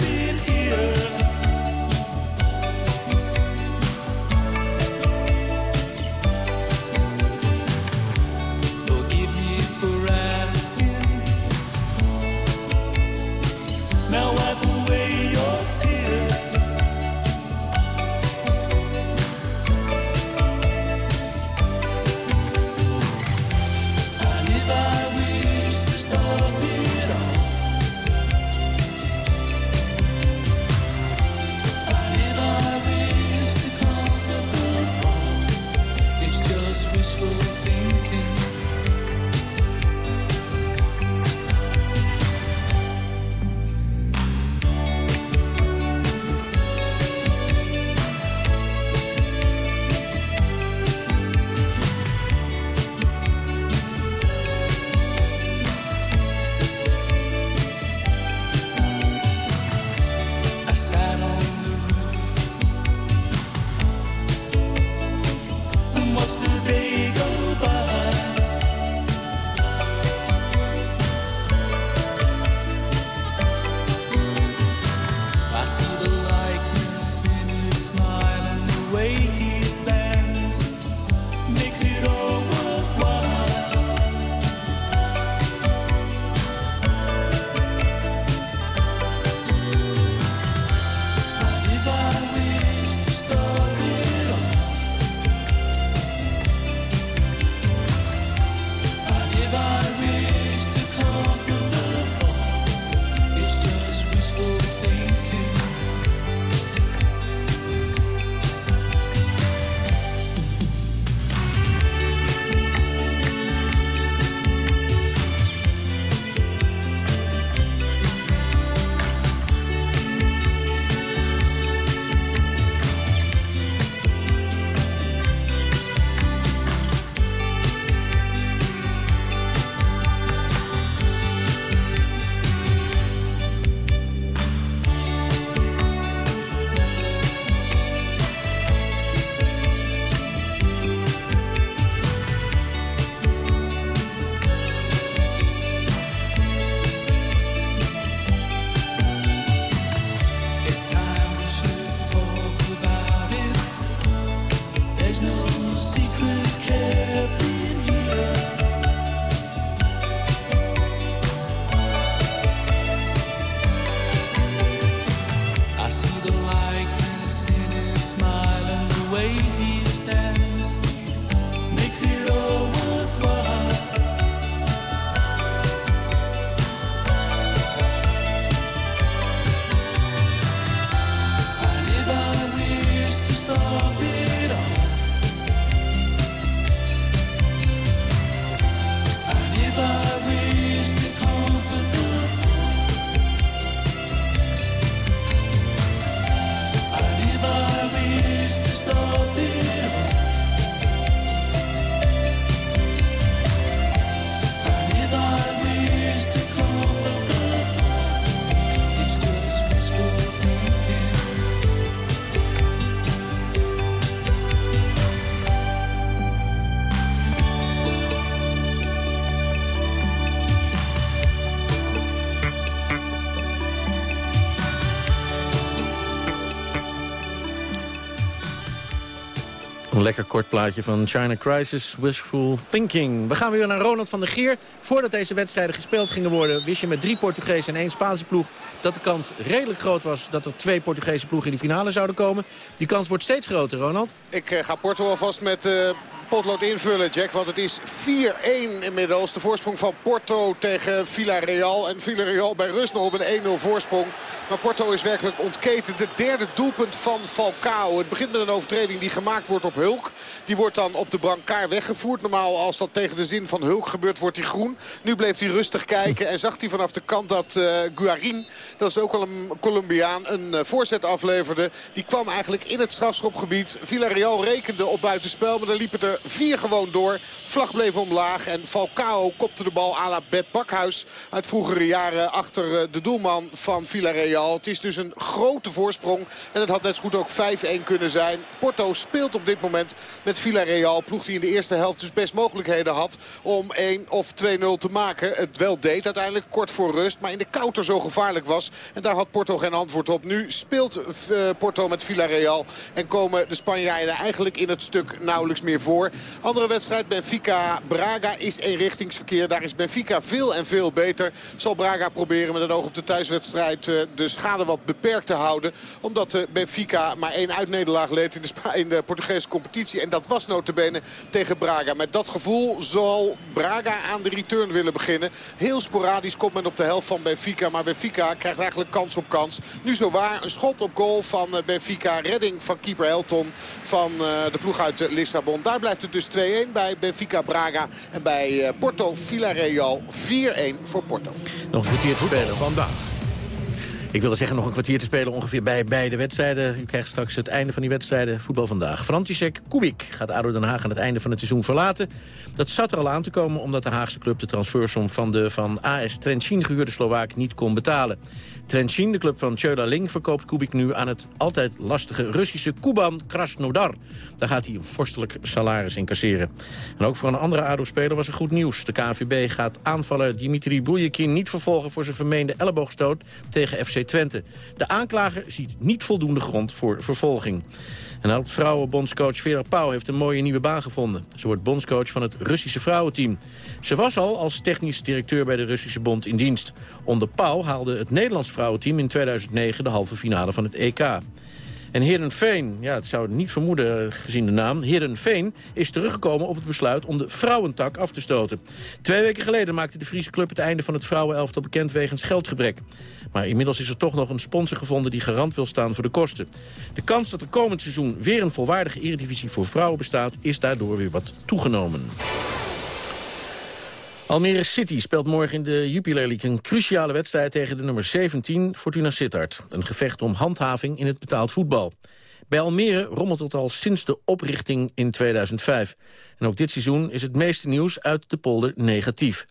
Een lekker kort plaatje van China Crisis, Wishful Thinking. We gaan weer naar Ronald van der Geer. Voordat deze wedstrijden gespeeld gingen worden... wist je met drie Portugezen en één Spaanse ploeg... dat de kans redelijk groot was dat er twee Portugese ploegen in de finale zouden komen. Die kans wordt steeds groter, Ronald. Ik eh, ga Porto alvast met uh, potlood invullen, Jack. Want het is 4-1 inmiddels. De voorsprong van Porto tegen Villarreal. En Villarreal bij rust nog op een 1-0 voorsprong. Maar Porto is werkelijk ontketend. Het derde doelpunt van Falcao. Het begint met een overtreding die gemaakt wordt op Hulk. Die wordt dan op de brancard weggevoerd. Normaal als dat tegen de zin van Hulk gebeurt wordt hij groen. Nu bleef hij rustig kijken en zag hij vanaf de kant dat uh, Guarin, dat is ook al een Colombiaan, een uh, voorzet afleverde. Die kwam eigenlijk in het strafschopgebied. Villarreal rekende op buitenspel, maar dan liepen er vier gewoon door. Vlag bleef omlaag en Falcao kopte de bal à la Bakhuis uit vroegere jaren achter uh, de doelman van Villarreal. Het is dus een grote voorsprong en het had net zo goed ook 5-1 kunnen zijn. Porto speelt op dit moment met Villarreal. Ploeg die in de eerste helft dus best mogelijkheden had om 1 of 2-0 te maken. Het wel deed uiteindelijk kort voor rust. Maar in de counter zo gevaarlijk was. En daar had Porto geen antwoord op. Nu speelt uh, Porto met Villarreal. En komen de Spanjaarden eigenlijk in het stuk nauwelijks meer voor. Andere wedstrijd Benfica-Braga is eenrichtingsverkeer. Daar is Benfica veel en veel beter. Zal Braga proberen met een oog op de thuiswedstrijd uh, de schade wat beperkt te houden. Omdat uh, Benfica maar één uitnederlaag leed in de, in de Portugese competitie. En dat was notabene tegen Braga. Met dat gevoel zal Braga aan de return willen beginnen. Heel sporadisch komt men op de helft van Benfica. Maar Benfica krijgt eigenlijk kans op kans. Nu zo waar een schot op goal van Benfica. Redding van keeper Elton van de ploeg uit Lissabon. Daar blijft het dus 2-1 bij Benfica Braga. En bij Porto Villarreal 4-1 voor Porto. Nog een kwartier te spelen vandaag. Ik wilde zeggen nog een kwartier te spelen ongeveer bij beide wedstrijden. U krijgt straks het einde van die wedstrijden voetbal vandaag. František Kubik gaat ADO Den Haag aan het einde van het seizoen verlaten. Dat zat er al aan te komen omdat de Haagse club de transfersom van de van AS Trenchin gehuurde Slovaak niet kon betalen. Trenchin, de club van Tjöla Ling, verkoopt Kubik nu aan het altijd lastige Russische Kuban Krasnodar. Daar gaat hij een vorstelijk salaris incasseren. En ook voor een andere ADO-speler was er goed nieuws. De KNVB gaat aanvallen Dimitri Buljekin niet vervolgen voor zijn vermeende elleboogstoot tegen FC Twente. De aanklager ziet niet voldoende grond voor vervolging. En ook vrouwenbondscoach Vera Pauw heeft een mooie nieuwe baan gevonden. Ze wordt bondscoach van het Russische vrouwenteam. Ze was al als technisch directeur bij de Russische bond in dienst. Onder Pauw haalde het Nederlands vrouwenteam in 2009 de halve finale van het EK. En Herenveen, ja, het zou niet vermoeden gezien de naam... Herenveen is teruggekomen op het besluit om de vrouwentak af te stoten. Twee weken geleden maakte de Friese club het einde van het vrouwenelftal bekend wegens geldgebrek. Maar inmiddels is er toch nog een sponsor gevonden die garant wil staan voor de kosten. De kans dat er komend seizoen weer een volwaardige eredivisie voor vrouwen bestaat... is daardoor weer wat toegenomen. Almere City speelt morgen in de Jupiler League een cruciale wedstrijd tegen de nummer 17 Fortuna Sittard. Een gevecht om handhaving in het betaald voetbal. Bij Almere rommelt het al sinds de oprichting in 2005. En ook dit seizoen is het meeste nieuws uit de polder negatief.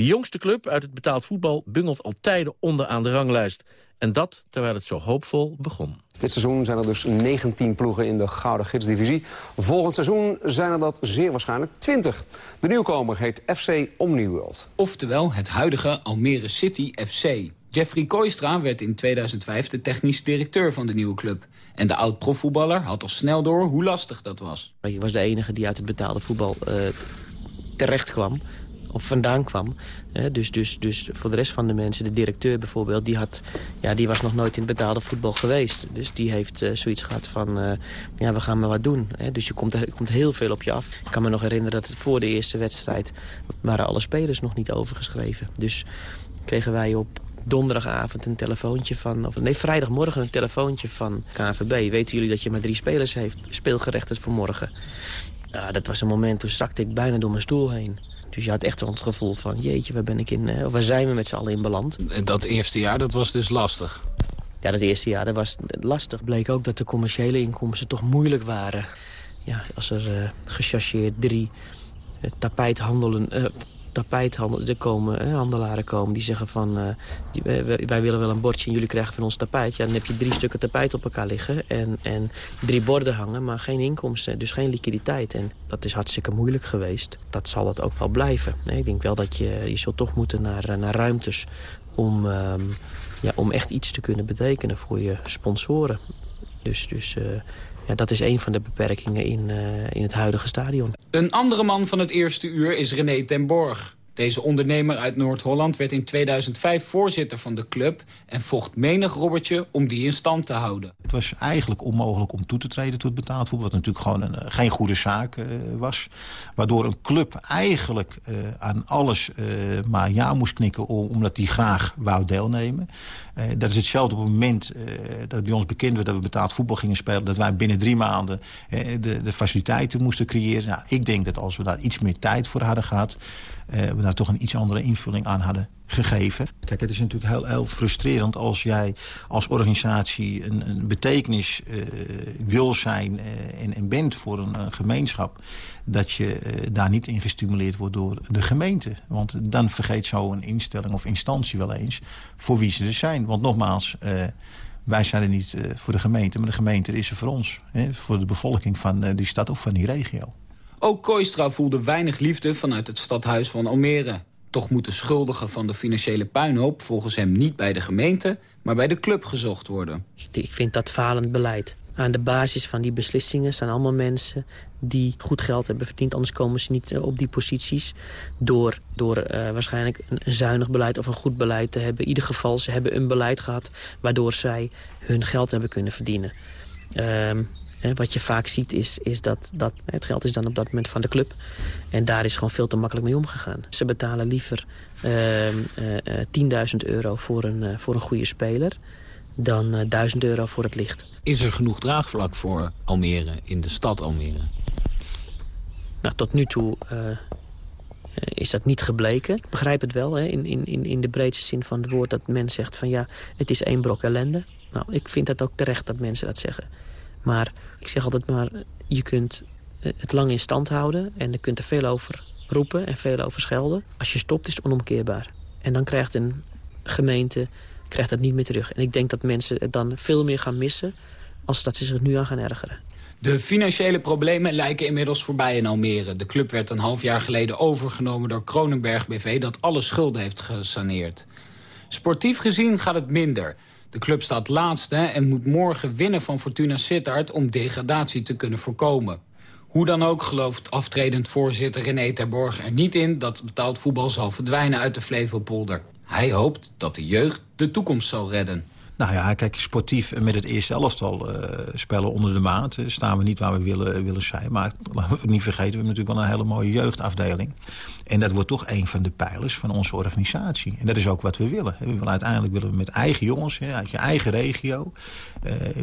De jongste club uit het betaald voetbal bungelt al tijden onderaan de ranglijst. En dat terwijl het zo hoopvol begon. Dit seizoen zijn er dus 19 ploegen in de Gouden Gidsdivisie. Volgend seizoen zijn er dat zeer waarschijnlijk 20. De nieuwkomer heet FC Omniworld. Oftewel het huidige Almere City FC. Jeffrey Koistra werd in 2005 de technisch directeur van de nieuwe club. En de oud-profvoetballer had al snel door hoe lastig dat was. Ik was de enige die uit het betaalde voetbal uh, terecht kwam of vandaan kwam. dus, dus, dus voor de rest van de mensen, de directeur bijvoorbeeld... die, had, ja, die was nog nooit in betaalde voetbal geweest. Dus die heeft uh, zoiets gehad van, uh, ja, we gaan maar wat doen. dus je komt, er komt heel veel op je af. Ik kan me nog herinneren dat het voor de eerste wedstrijd... waren alle spelers nog niet overgeschreven. Dus kregen wij op donderdagavond een telefoontje van... Of, nee, vrijdagmorgen een telefoontje van KNVB. Weten jullie dat je maar drie spelers heeft? Speelgerechtigd voor morgen. Dat was een moment, toen zakte ik bijna door mijn stoel heen. Dus je had echt wel het gevoel van, jeetje, waar, ben ik in, of waar zijn we met z'n allen in beland? Dat eerste jaar, dat was dus lastig? Ja, dat eerste jaar dat was lastig. Bleek ook dat de commerciële inkomsten toch moeilijk waren. Ja, als er uh, gechargeerd drie uh, tapijthandelen, uh, tapijthandel, er komen, hè, handelaren komen die zeggen van... Uh, wij, willen wel een bordje en jullie krijgen van ons tapijt. Ja, dan heb je drie stukken tapijt op elkaar liggen en, en drie borden hangen... maar geen inkomsten, dus geen liquiditeit. En dat is hartstikke moeilijk geweest. Dat zal dat ook wel blijven. Nee, ik denk wel dat je, je zult toch moeten naar, naar ruimtes... Om, um, ja, om echt iets te kunnen betekenen voor je sponsoren. Dus, dus uh, Ja, dat is een van de beperkingen in, uh, in het huidige stadion. Een andere man van het eerste uur is René ten Borg. Deze ondernemer uit Noord-Holland werd in 2005 voorzitter van de club... en vocht menig robbertje om die in stand te houden. Het was eigenlijk onmogelijk om toe te treden tot betaald voetbal... wat natuurlijk gewoon een, eh, geen goede zaak uh, was. Waardoor een club eigenlijk uh, aan alles uh, maar ja moest knikken... omdat die graag wou deelnemen. Dat is hetzelfde op het moment dat bij ons bekend werd... dat we betaald voetbal gingen spelen... dat wij binnen drie maanden de, de faciliteiten moesten creëren. Nou, ik denk dat als we daar iets meer tijd voor hadden gehad we daar toch een iets andere invulling aan hadden gegeven. Kijk, het is natuurlijk heel, heel frustrerend als jij als organisatie een, een betekenis uh, wil zijn uh, en, en, bent voor een, een gemeenschap. Dat je daar niet in gestimuleerd wordt door de gemeente. Want dan vergeet zo'n instelling of instantie wel eens voor wie ze er zijn. Want nogmaals, wij zijn er niet voor de gemeente, maar de gemeente is er voor ons. Hè, voor de bevolking van die stad of van die regio. Ook Kooistra voelde weinig liefde vanuit het stadhuis van Almere. Toch moet de schuldige van de financiële puinhoop volgens hem niet bij de gemeente... maar bij de club gezocht worden. Ik vind dat falend beleid. Aan de basis van die beslissingen staan allemaal mensen die goed geld hebben verdiend. Anders komen ze niet eh, op die posities door, door uh, waarschijnlijk een, zuinig beleid of een goed beleid te hebben. In ieder geval, ze hebben een beleid gehad waardoor zij hun geld hebben kunnen verdienen. Um, wat je vaak ziet is, is dat, dat het geld is dan op dat moment van de club. En daar is gewoon veel te makkelijk mee omgegaan. Ze betalen liever uh, uh, 10.000 euro voor een, uh, voor een goede speler dan uh, 1000 euro voor het licht. Is er genoeg draagvlak voor Almere, in de stad Almere? Nou, tot nu toe is dat niet gebleken. Ik begrijp het wel, hè, in, in, in de breedste zin van het woord... dat men zegt van ja, het is één brok ellende. Nou, ik vind dat ook terecht dat mensen dat zeggen. Maar ik zeg altijd maar, je kunt eh, het lang in stand houden... en je kunt er veel over roepen en veel over schelden. Als je stopt is het onomkeerbaar. En dan krijgt een gemeente krijgt dat niet meer terug. En ik denk dat mensen het dan veel meer gaan missen... als dat ze zich nu aan gaan ergeren. De financiële problemen lijken inmiddels voorbij in Almere. De club werd een half jaar geleden overgenomen door Kronenberg BV... dat alle schulden heeft gesaneerd. Sportief gezien gaat het minder... De club staat laatste en moet morgen winnen van Fortuna Sittard... om degradatie te kunnen voorkomen. Hoe dan ook gelooft aftredend voorzitter René Terborg er niet in... dat betaald voetbal zal verdwijnen uit de Flevopolder. Hij hoopt dat de jeugd de toekomst zal redden. Nou ja, kijk, sportief met het eerste elftal uh, spellen onder de maat... staan we niet waar we willen, willen zijn. Maar laten we niet vergeten, we hebben natuurlijk wel een hele mooie jeugdafdeling. En dat wordt toch een van de pijlers van onze organisatie. En dat is ook wat we willen. We willen uiteindelijk willen we met eigen jongens, hè, uit je eigen regio...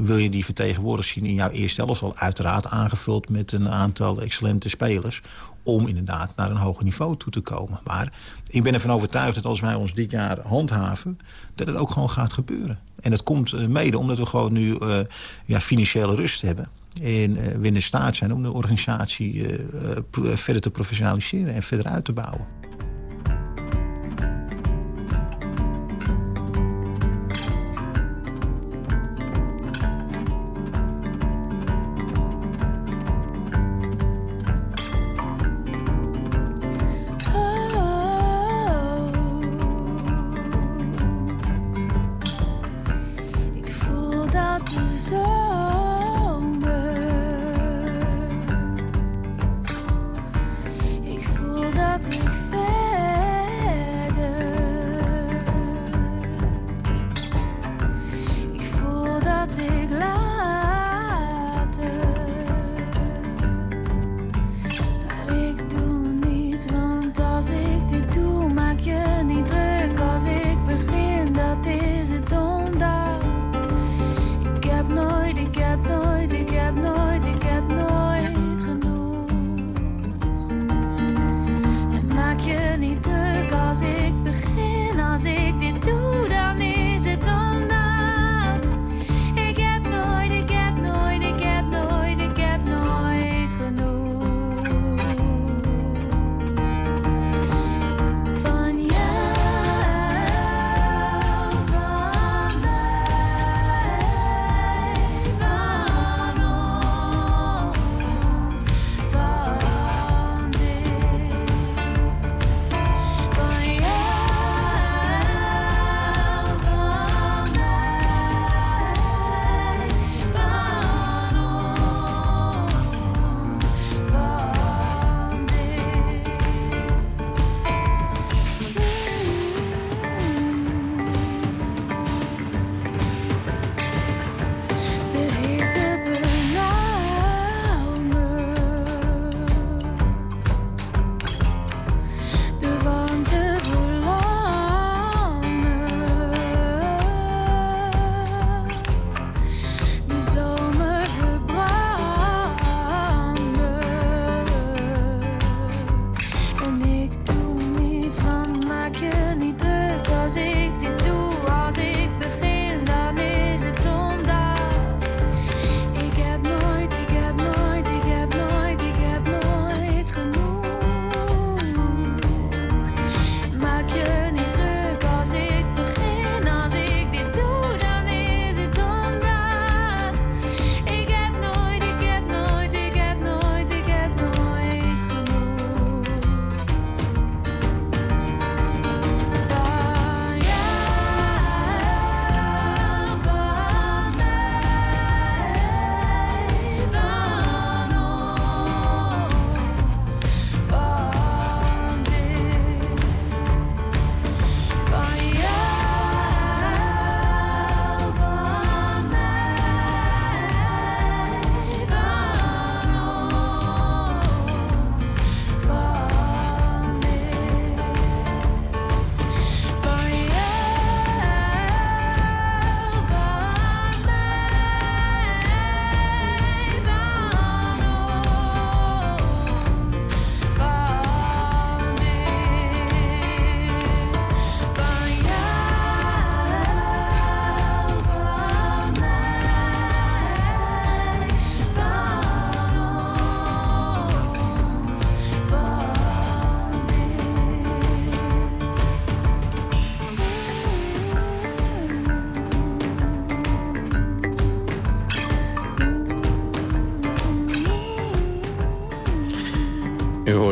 Wil je die vertegenwoordigd zien in jouw eerste elftal. Uiteraard aangevuld met een aantal excellente spelers om inderdaad naar een hoger niveau toe te komen. Maar ik ben ervan overtuigd dat als wij ons dit jaar handhaven... dat het ook gewoon gaat gebeuren. En dat komt eh, mede omdat we gewoon nu uh, ja, financiële rust hebben. En we in de staat zijn om de organisatie verder te professionaliseren en verder uit te bouwen.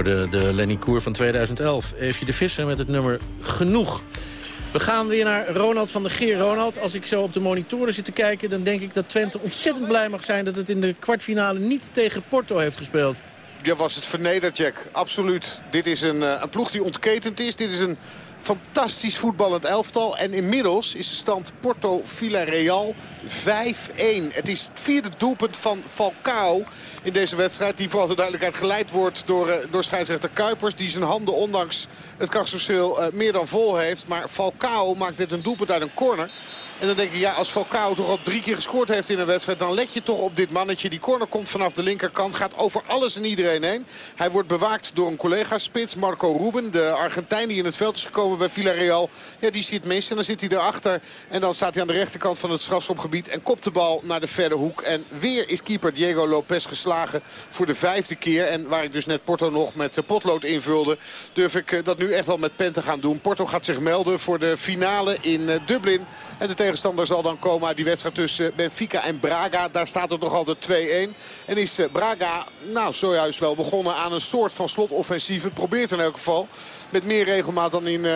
Hoorde de Lenny Koer van 2011. Even de Visser met het nummer Genoeg. We gaan weer naar Ronald van der Geer. Ronald, als ik zo op de monitoren zit te kijken... dan denk ik dat Twente ontzettend blij mag zijn... dat het in de kwartfinale niet tegen Porto heeft gespeeld. Ja, was het vernederd, Jack. Absoluut. Dit is een, eh, een ploeg die ontketend is. Dit is een fantastisch voetballend elftal. En inmiddels is de stand Porto Villarreal 5-1. Het is het vierde doelpunt van Falcao in deze wedstrijd. Die voor de duidelijkheid geleid wordt door, uh, door scheidsrechter Kuipers. Die zijn handen ondanks het krachtsverschil uh, meer dan vol heeft. Maar Falcao maakt dit een doelpunt uit een corner. En dan denk ik, ja, als Falcao toch al drie keer gescoord heeft in een wedstrijd... dan let je toch op dit mannetje. Die corner komt vanaf de linkerkant, gaat over alles en iedereen heen. Hij wordt bewaakt door een collega-spits, Marco Ruben. De Argentijn die in het veld is gekomen bij Villarreal. Ja, die schiet mis en dan zit hij erachter. En dan staat hij aan de rechterkant van het strafschopgebied... en kopt de bal naar de verre hoek. En weer is keeper Diego Lopez geslagen voor de vijfde keer. En waar ik dus net Porto nog met potlood invulde... durf ik dat nu echt wel met pen te gaan doen. Porto gaat zich melden voor de finale in Dublin. En de tegenstander zal dan komen uit die wedstrijd tussen Benfica en Braga. Daar staat het nog altijd 2-1. En is Braga nou zojuist wel begonnen aan een soort van slotoffensief. Het probeert in elk geval met meer regelmaat dan in uh,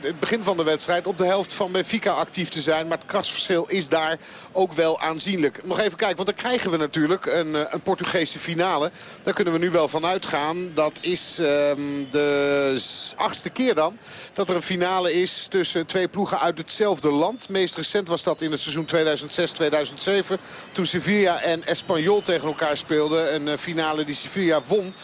het begin van de wedstrijd... op de helft van Benfica actief te zijn. Maar het krachtsverschil is daar ook wel aanzienlijk. Nog even kijken, want dan krijgen we natuurlijk een, een Portugese finale. Daar kunnen we nu wel van uitgaan. Dat is uh, de achtste keer dan dat er een finale is tussen twee ploegen uit hetzelfde land. Meest recent was dat in het seizoen 2006-2007. Toen Sevilla en Espanyol tegen elkaar speelden. Een finale die Sevilla won.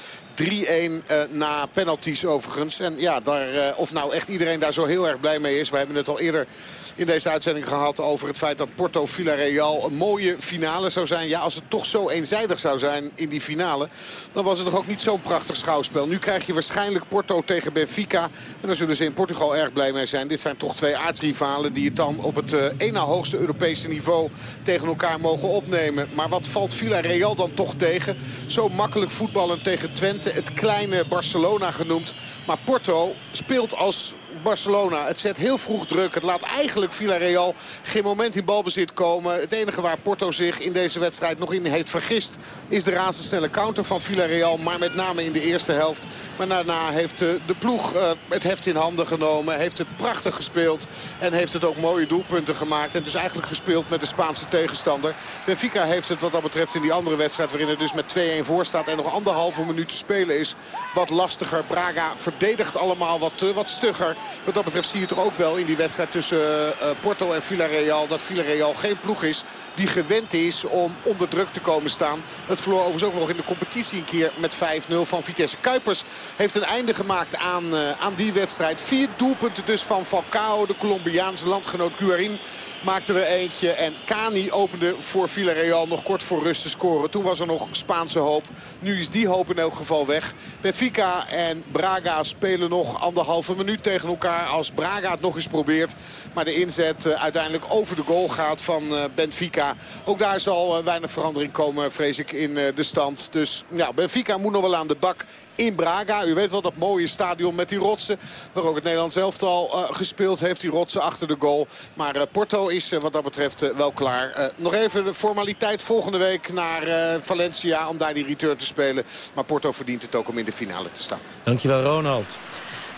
3-1 uh, na penalties overigens. En ja, daar, uh, of nou echt iedereen daar zo heel erg blij mee is. We hebben het al eerder in deze uitzending gehad over het feit dat Porto Villarreal een mooie finale zou zijn. Ja, als het toch zo eenzijdig zou zijn in die finale, dan was het toch ook niet zo'n prachtig schouwspel. Nu krijg je waarschijnlijk Porto tegen Benfica. En daar zullen ze in Portugal erg blij mee zijn. Dit zijn toch twee aardsrivalen die het dan op het uh, één na hoogste Europese niveau tegen elkaar mogen opnemen. Maar wat valt Villarreal dan toch tegen? Zo makkelijk voetballen tegen Twente. Het kleine Barcelona genoemd. Maar Porto speelt als Barcelona. Het zet heel vroeg druk. Het laat eigenlijk Villarreal geen moment in balbezit komen. Het enige waar Porto zich in deze wedstrijd nog in heeft vergist... is de razendsnelle counter van Villarreal. Maar met name in de eerste helft. Maar daarna heeft de ploeg het heft in handen genomen. Heeft het prachtig gespeeld. En heeft het ook mooie doelpunten gemaakt. En dus eigenlijk gespeeld met de Spaanse tegenstander. Benfica heeft het wat dat betreft in die andere wedstrijd... waarin het dus met 2-1 voor staat en nog anderhalve minuut te spelen is... wat lastiger. Braga verdedigt allemaal wat, wat stugger. Wat dat betreft zie je toch ook wel in die wedstrijd tussen uh, Porto en Villarreal... dat Villarreal geen ploeg is die gewend is om onder druk te komen staan. Het verloor overigens ook nog in de competitie een keer met 5-0 van Vitesse. Kuipers heeft een einde gemaakt aan, uh, aan die wedstrijd. Vier doelpunten dus van Falcao, de Colombiaanse landgenoot Guarin maakte er eentje. En Cani opende voor Villarreal nog kort voor rust te scoren. Toen was er nog Spaanse hoop. Nu is die hoop in elk geval weg. Benfica en Braga spelen nog anderhalve minuut tegen elkaar. Als Braga het nog eens probeert. Maar de inzet uh, uiteindelijk over de goal gaat van uh, Benfica. Ook daar zal uh, weinig verandering komen, vrees ik, in de stand. Dus ja, Benfica moet nog wel aan de bak in Braga. U weet wel dat mooie stadion met die rotsen. Waar ook het Nederlands elftal uh, gespeeld heeft. Die rotsen achter de goal. Maar uh, Porto is uh, wat dat betreft wel klaar. nog even de formaliteit volgende week naar Valencia. Om daar die return te spelen. Maar Porto verdient het ook om in de finale te staan. Dankjewel Ronald.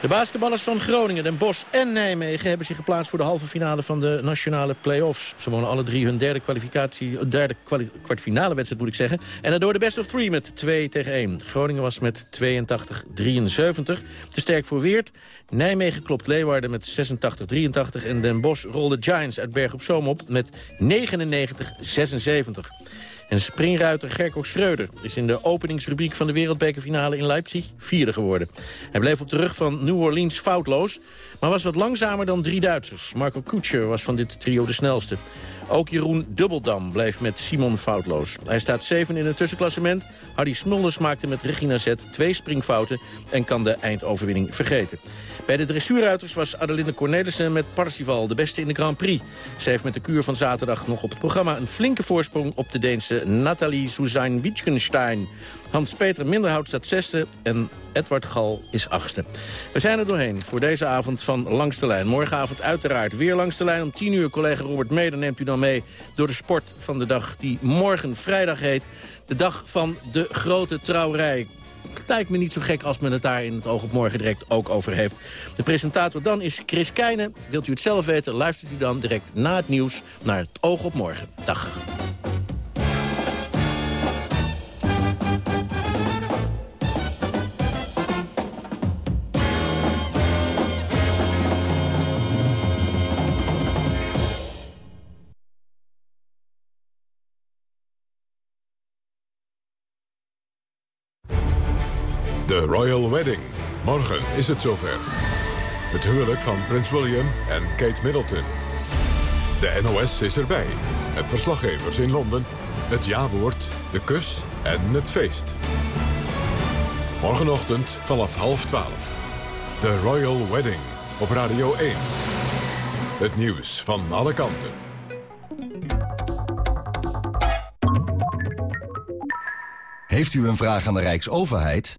De basketballers van Groningen, Den Bosch en Nijmegen... hebben zich geplaatst voor de halve finale van de nationale play-offs. Ze wonnen alle drie hun derde, kwalificatie, derde kwartfinale wedstrijd, moet ik zeggen. En daardoor de best of three met 2 tegen 1. Groningen was met 82-73 te sterk voor Weert. Nijmegen klopt Leeuwarden met 86-83. En Den Bosch rolde Giants uit Berg op Zoom op met 99-76. En springruiter Gerko Schreuder is in de openingsrubriek van de wereldbekerfinale in Leipzig vierde geworden. Hij bleef op de rug van New Orleans foutloos, maar was wat langzamer dan drie Duitsers. Marco Kutscher was van dit trio de snelste. Ook Jeroen Dubbeldam bleef met Simon foutloos. Hij staat zeven in het tussenklassement. Hardy Smulders maakte met Regina Zet twee springfouten en kan de eindoverwinning vergeten. Bij de dressuurruiters was Adeline Cornelissen met Parsival de beste in de Grand Prix. Ze heeft met de kuur van zaterdag nog op het programma een flinke voorsprong op de Deense Nathalie Suzanne Wittgenstein. Hans-Peter Minderhout staat zesde en Edward Gal is achtste. We zijn er doorheen voor deze avond van Langs de Lijn. Morgenavond uiteraard weer Langs de Lijn. Om 10 uur collega Robert Meder neemt u dan mee door de sport van de dag die morgen vrijdag heet. De dag van de grote trouwerij. lijkt me niet zo gek als men het daar in het oog op morgen direct ook over heeft. De presentator dan is Chris Keijnen. Wilt u het zelf weten, luistert u dan direct na het nieuws naar het oog op morgen. Dag. De Royal Wedding. Morgen is het zover. Het huwelijk van prins William en Kate Middleton. De NOS is erbij. Met verslaggevers in Londen, het jawoord, de kus en het feest. Morgenochtend vanaf half twaalf. De Royal Wedding op Radio 1. Het nieuws van alle kanten. Heeft u een vraag aan de Rijksoverheid?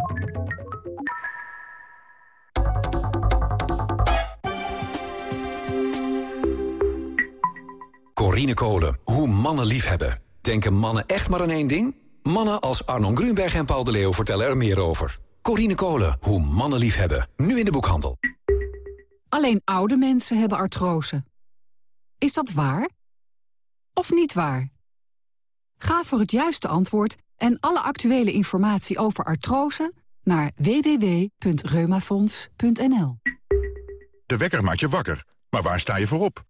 Corine Kolen, hoe mannen liefhebben. Denken mannen echt maar aan één ding? Mannen als Arnon Grunberg en Paul de Leeuw vertellen er meer over. Corine Kolen, hoe mannen liefhebben. Nu in de boekhandel. Alleen oude mensen hebben artrose. Is dat waar? Of niet waar? Ga voor het juiste antwoord en alle actuele informatie over artrose naar www.reumafonds.nl. De wekker maakt je wakker, maar waar sta je voor op?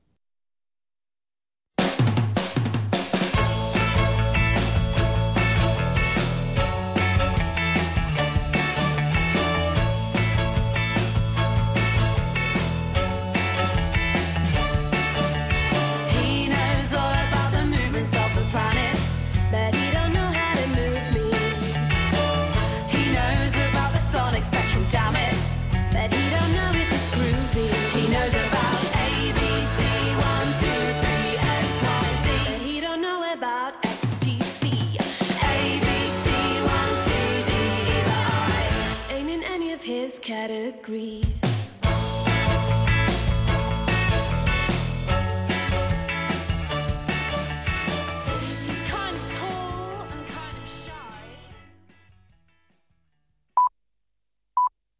Categories.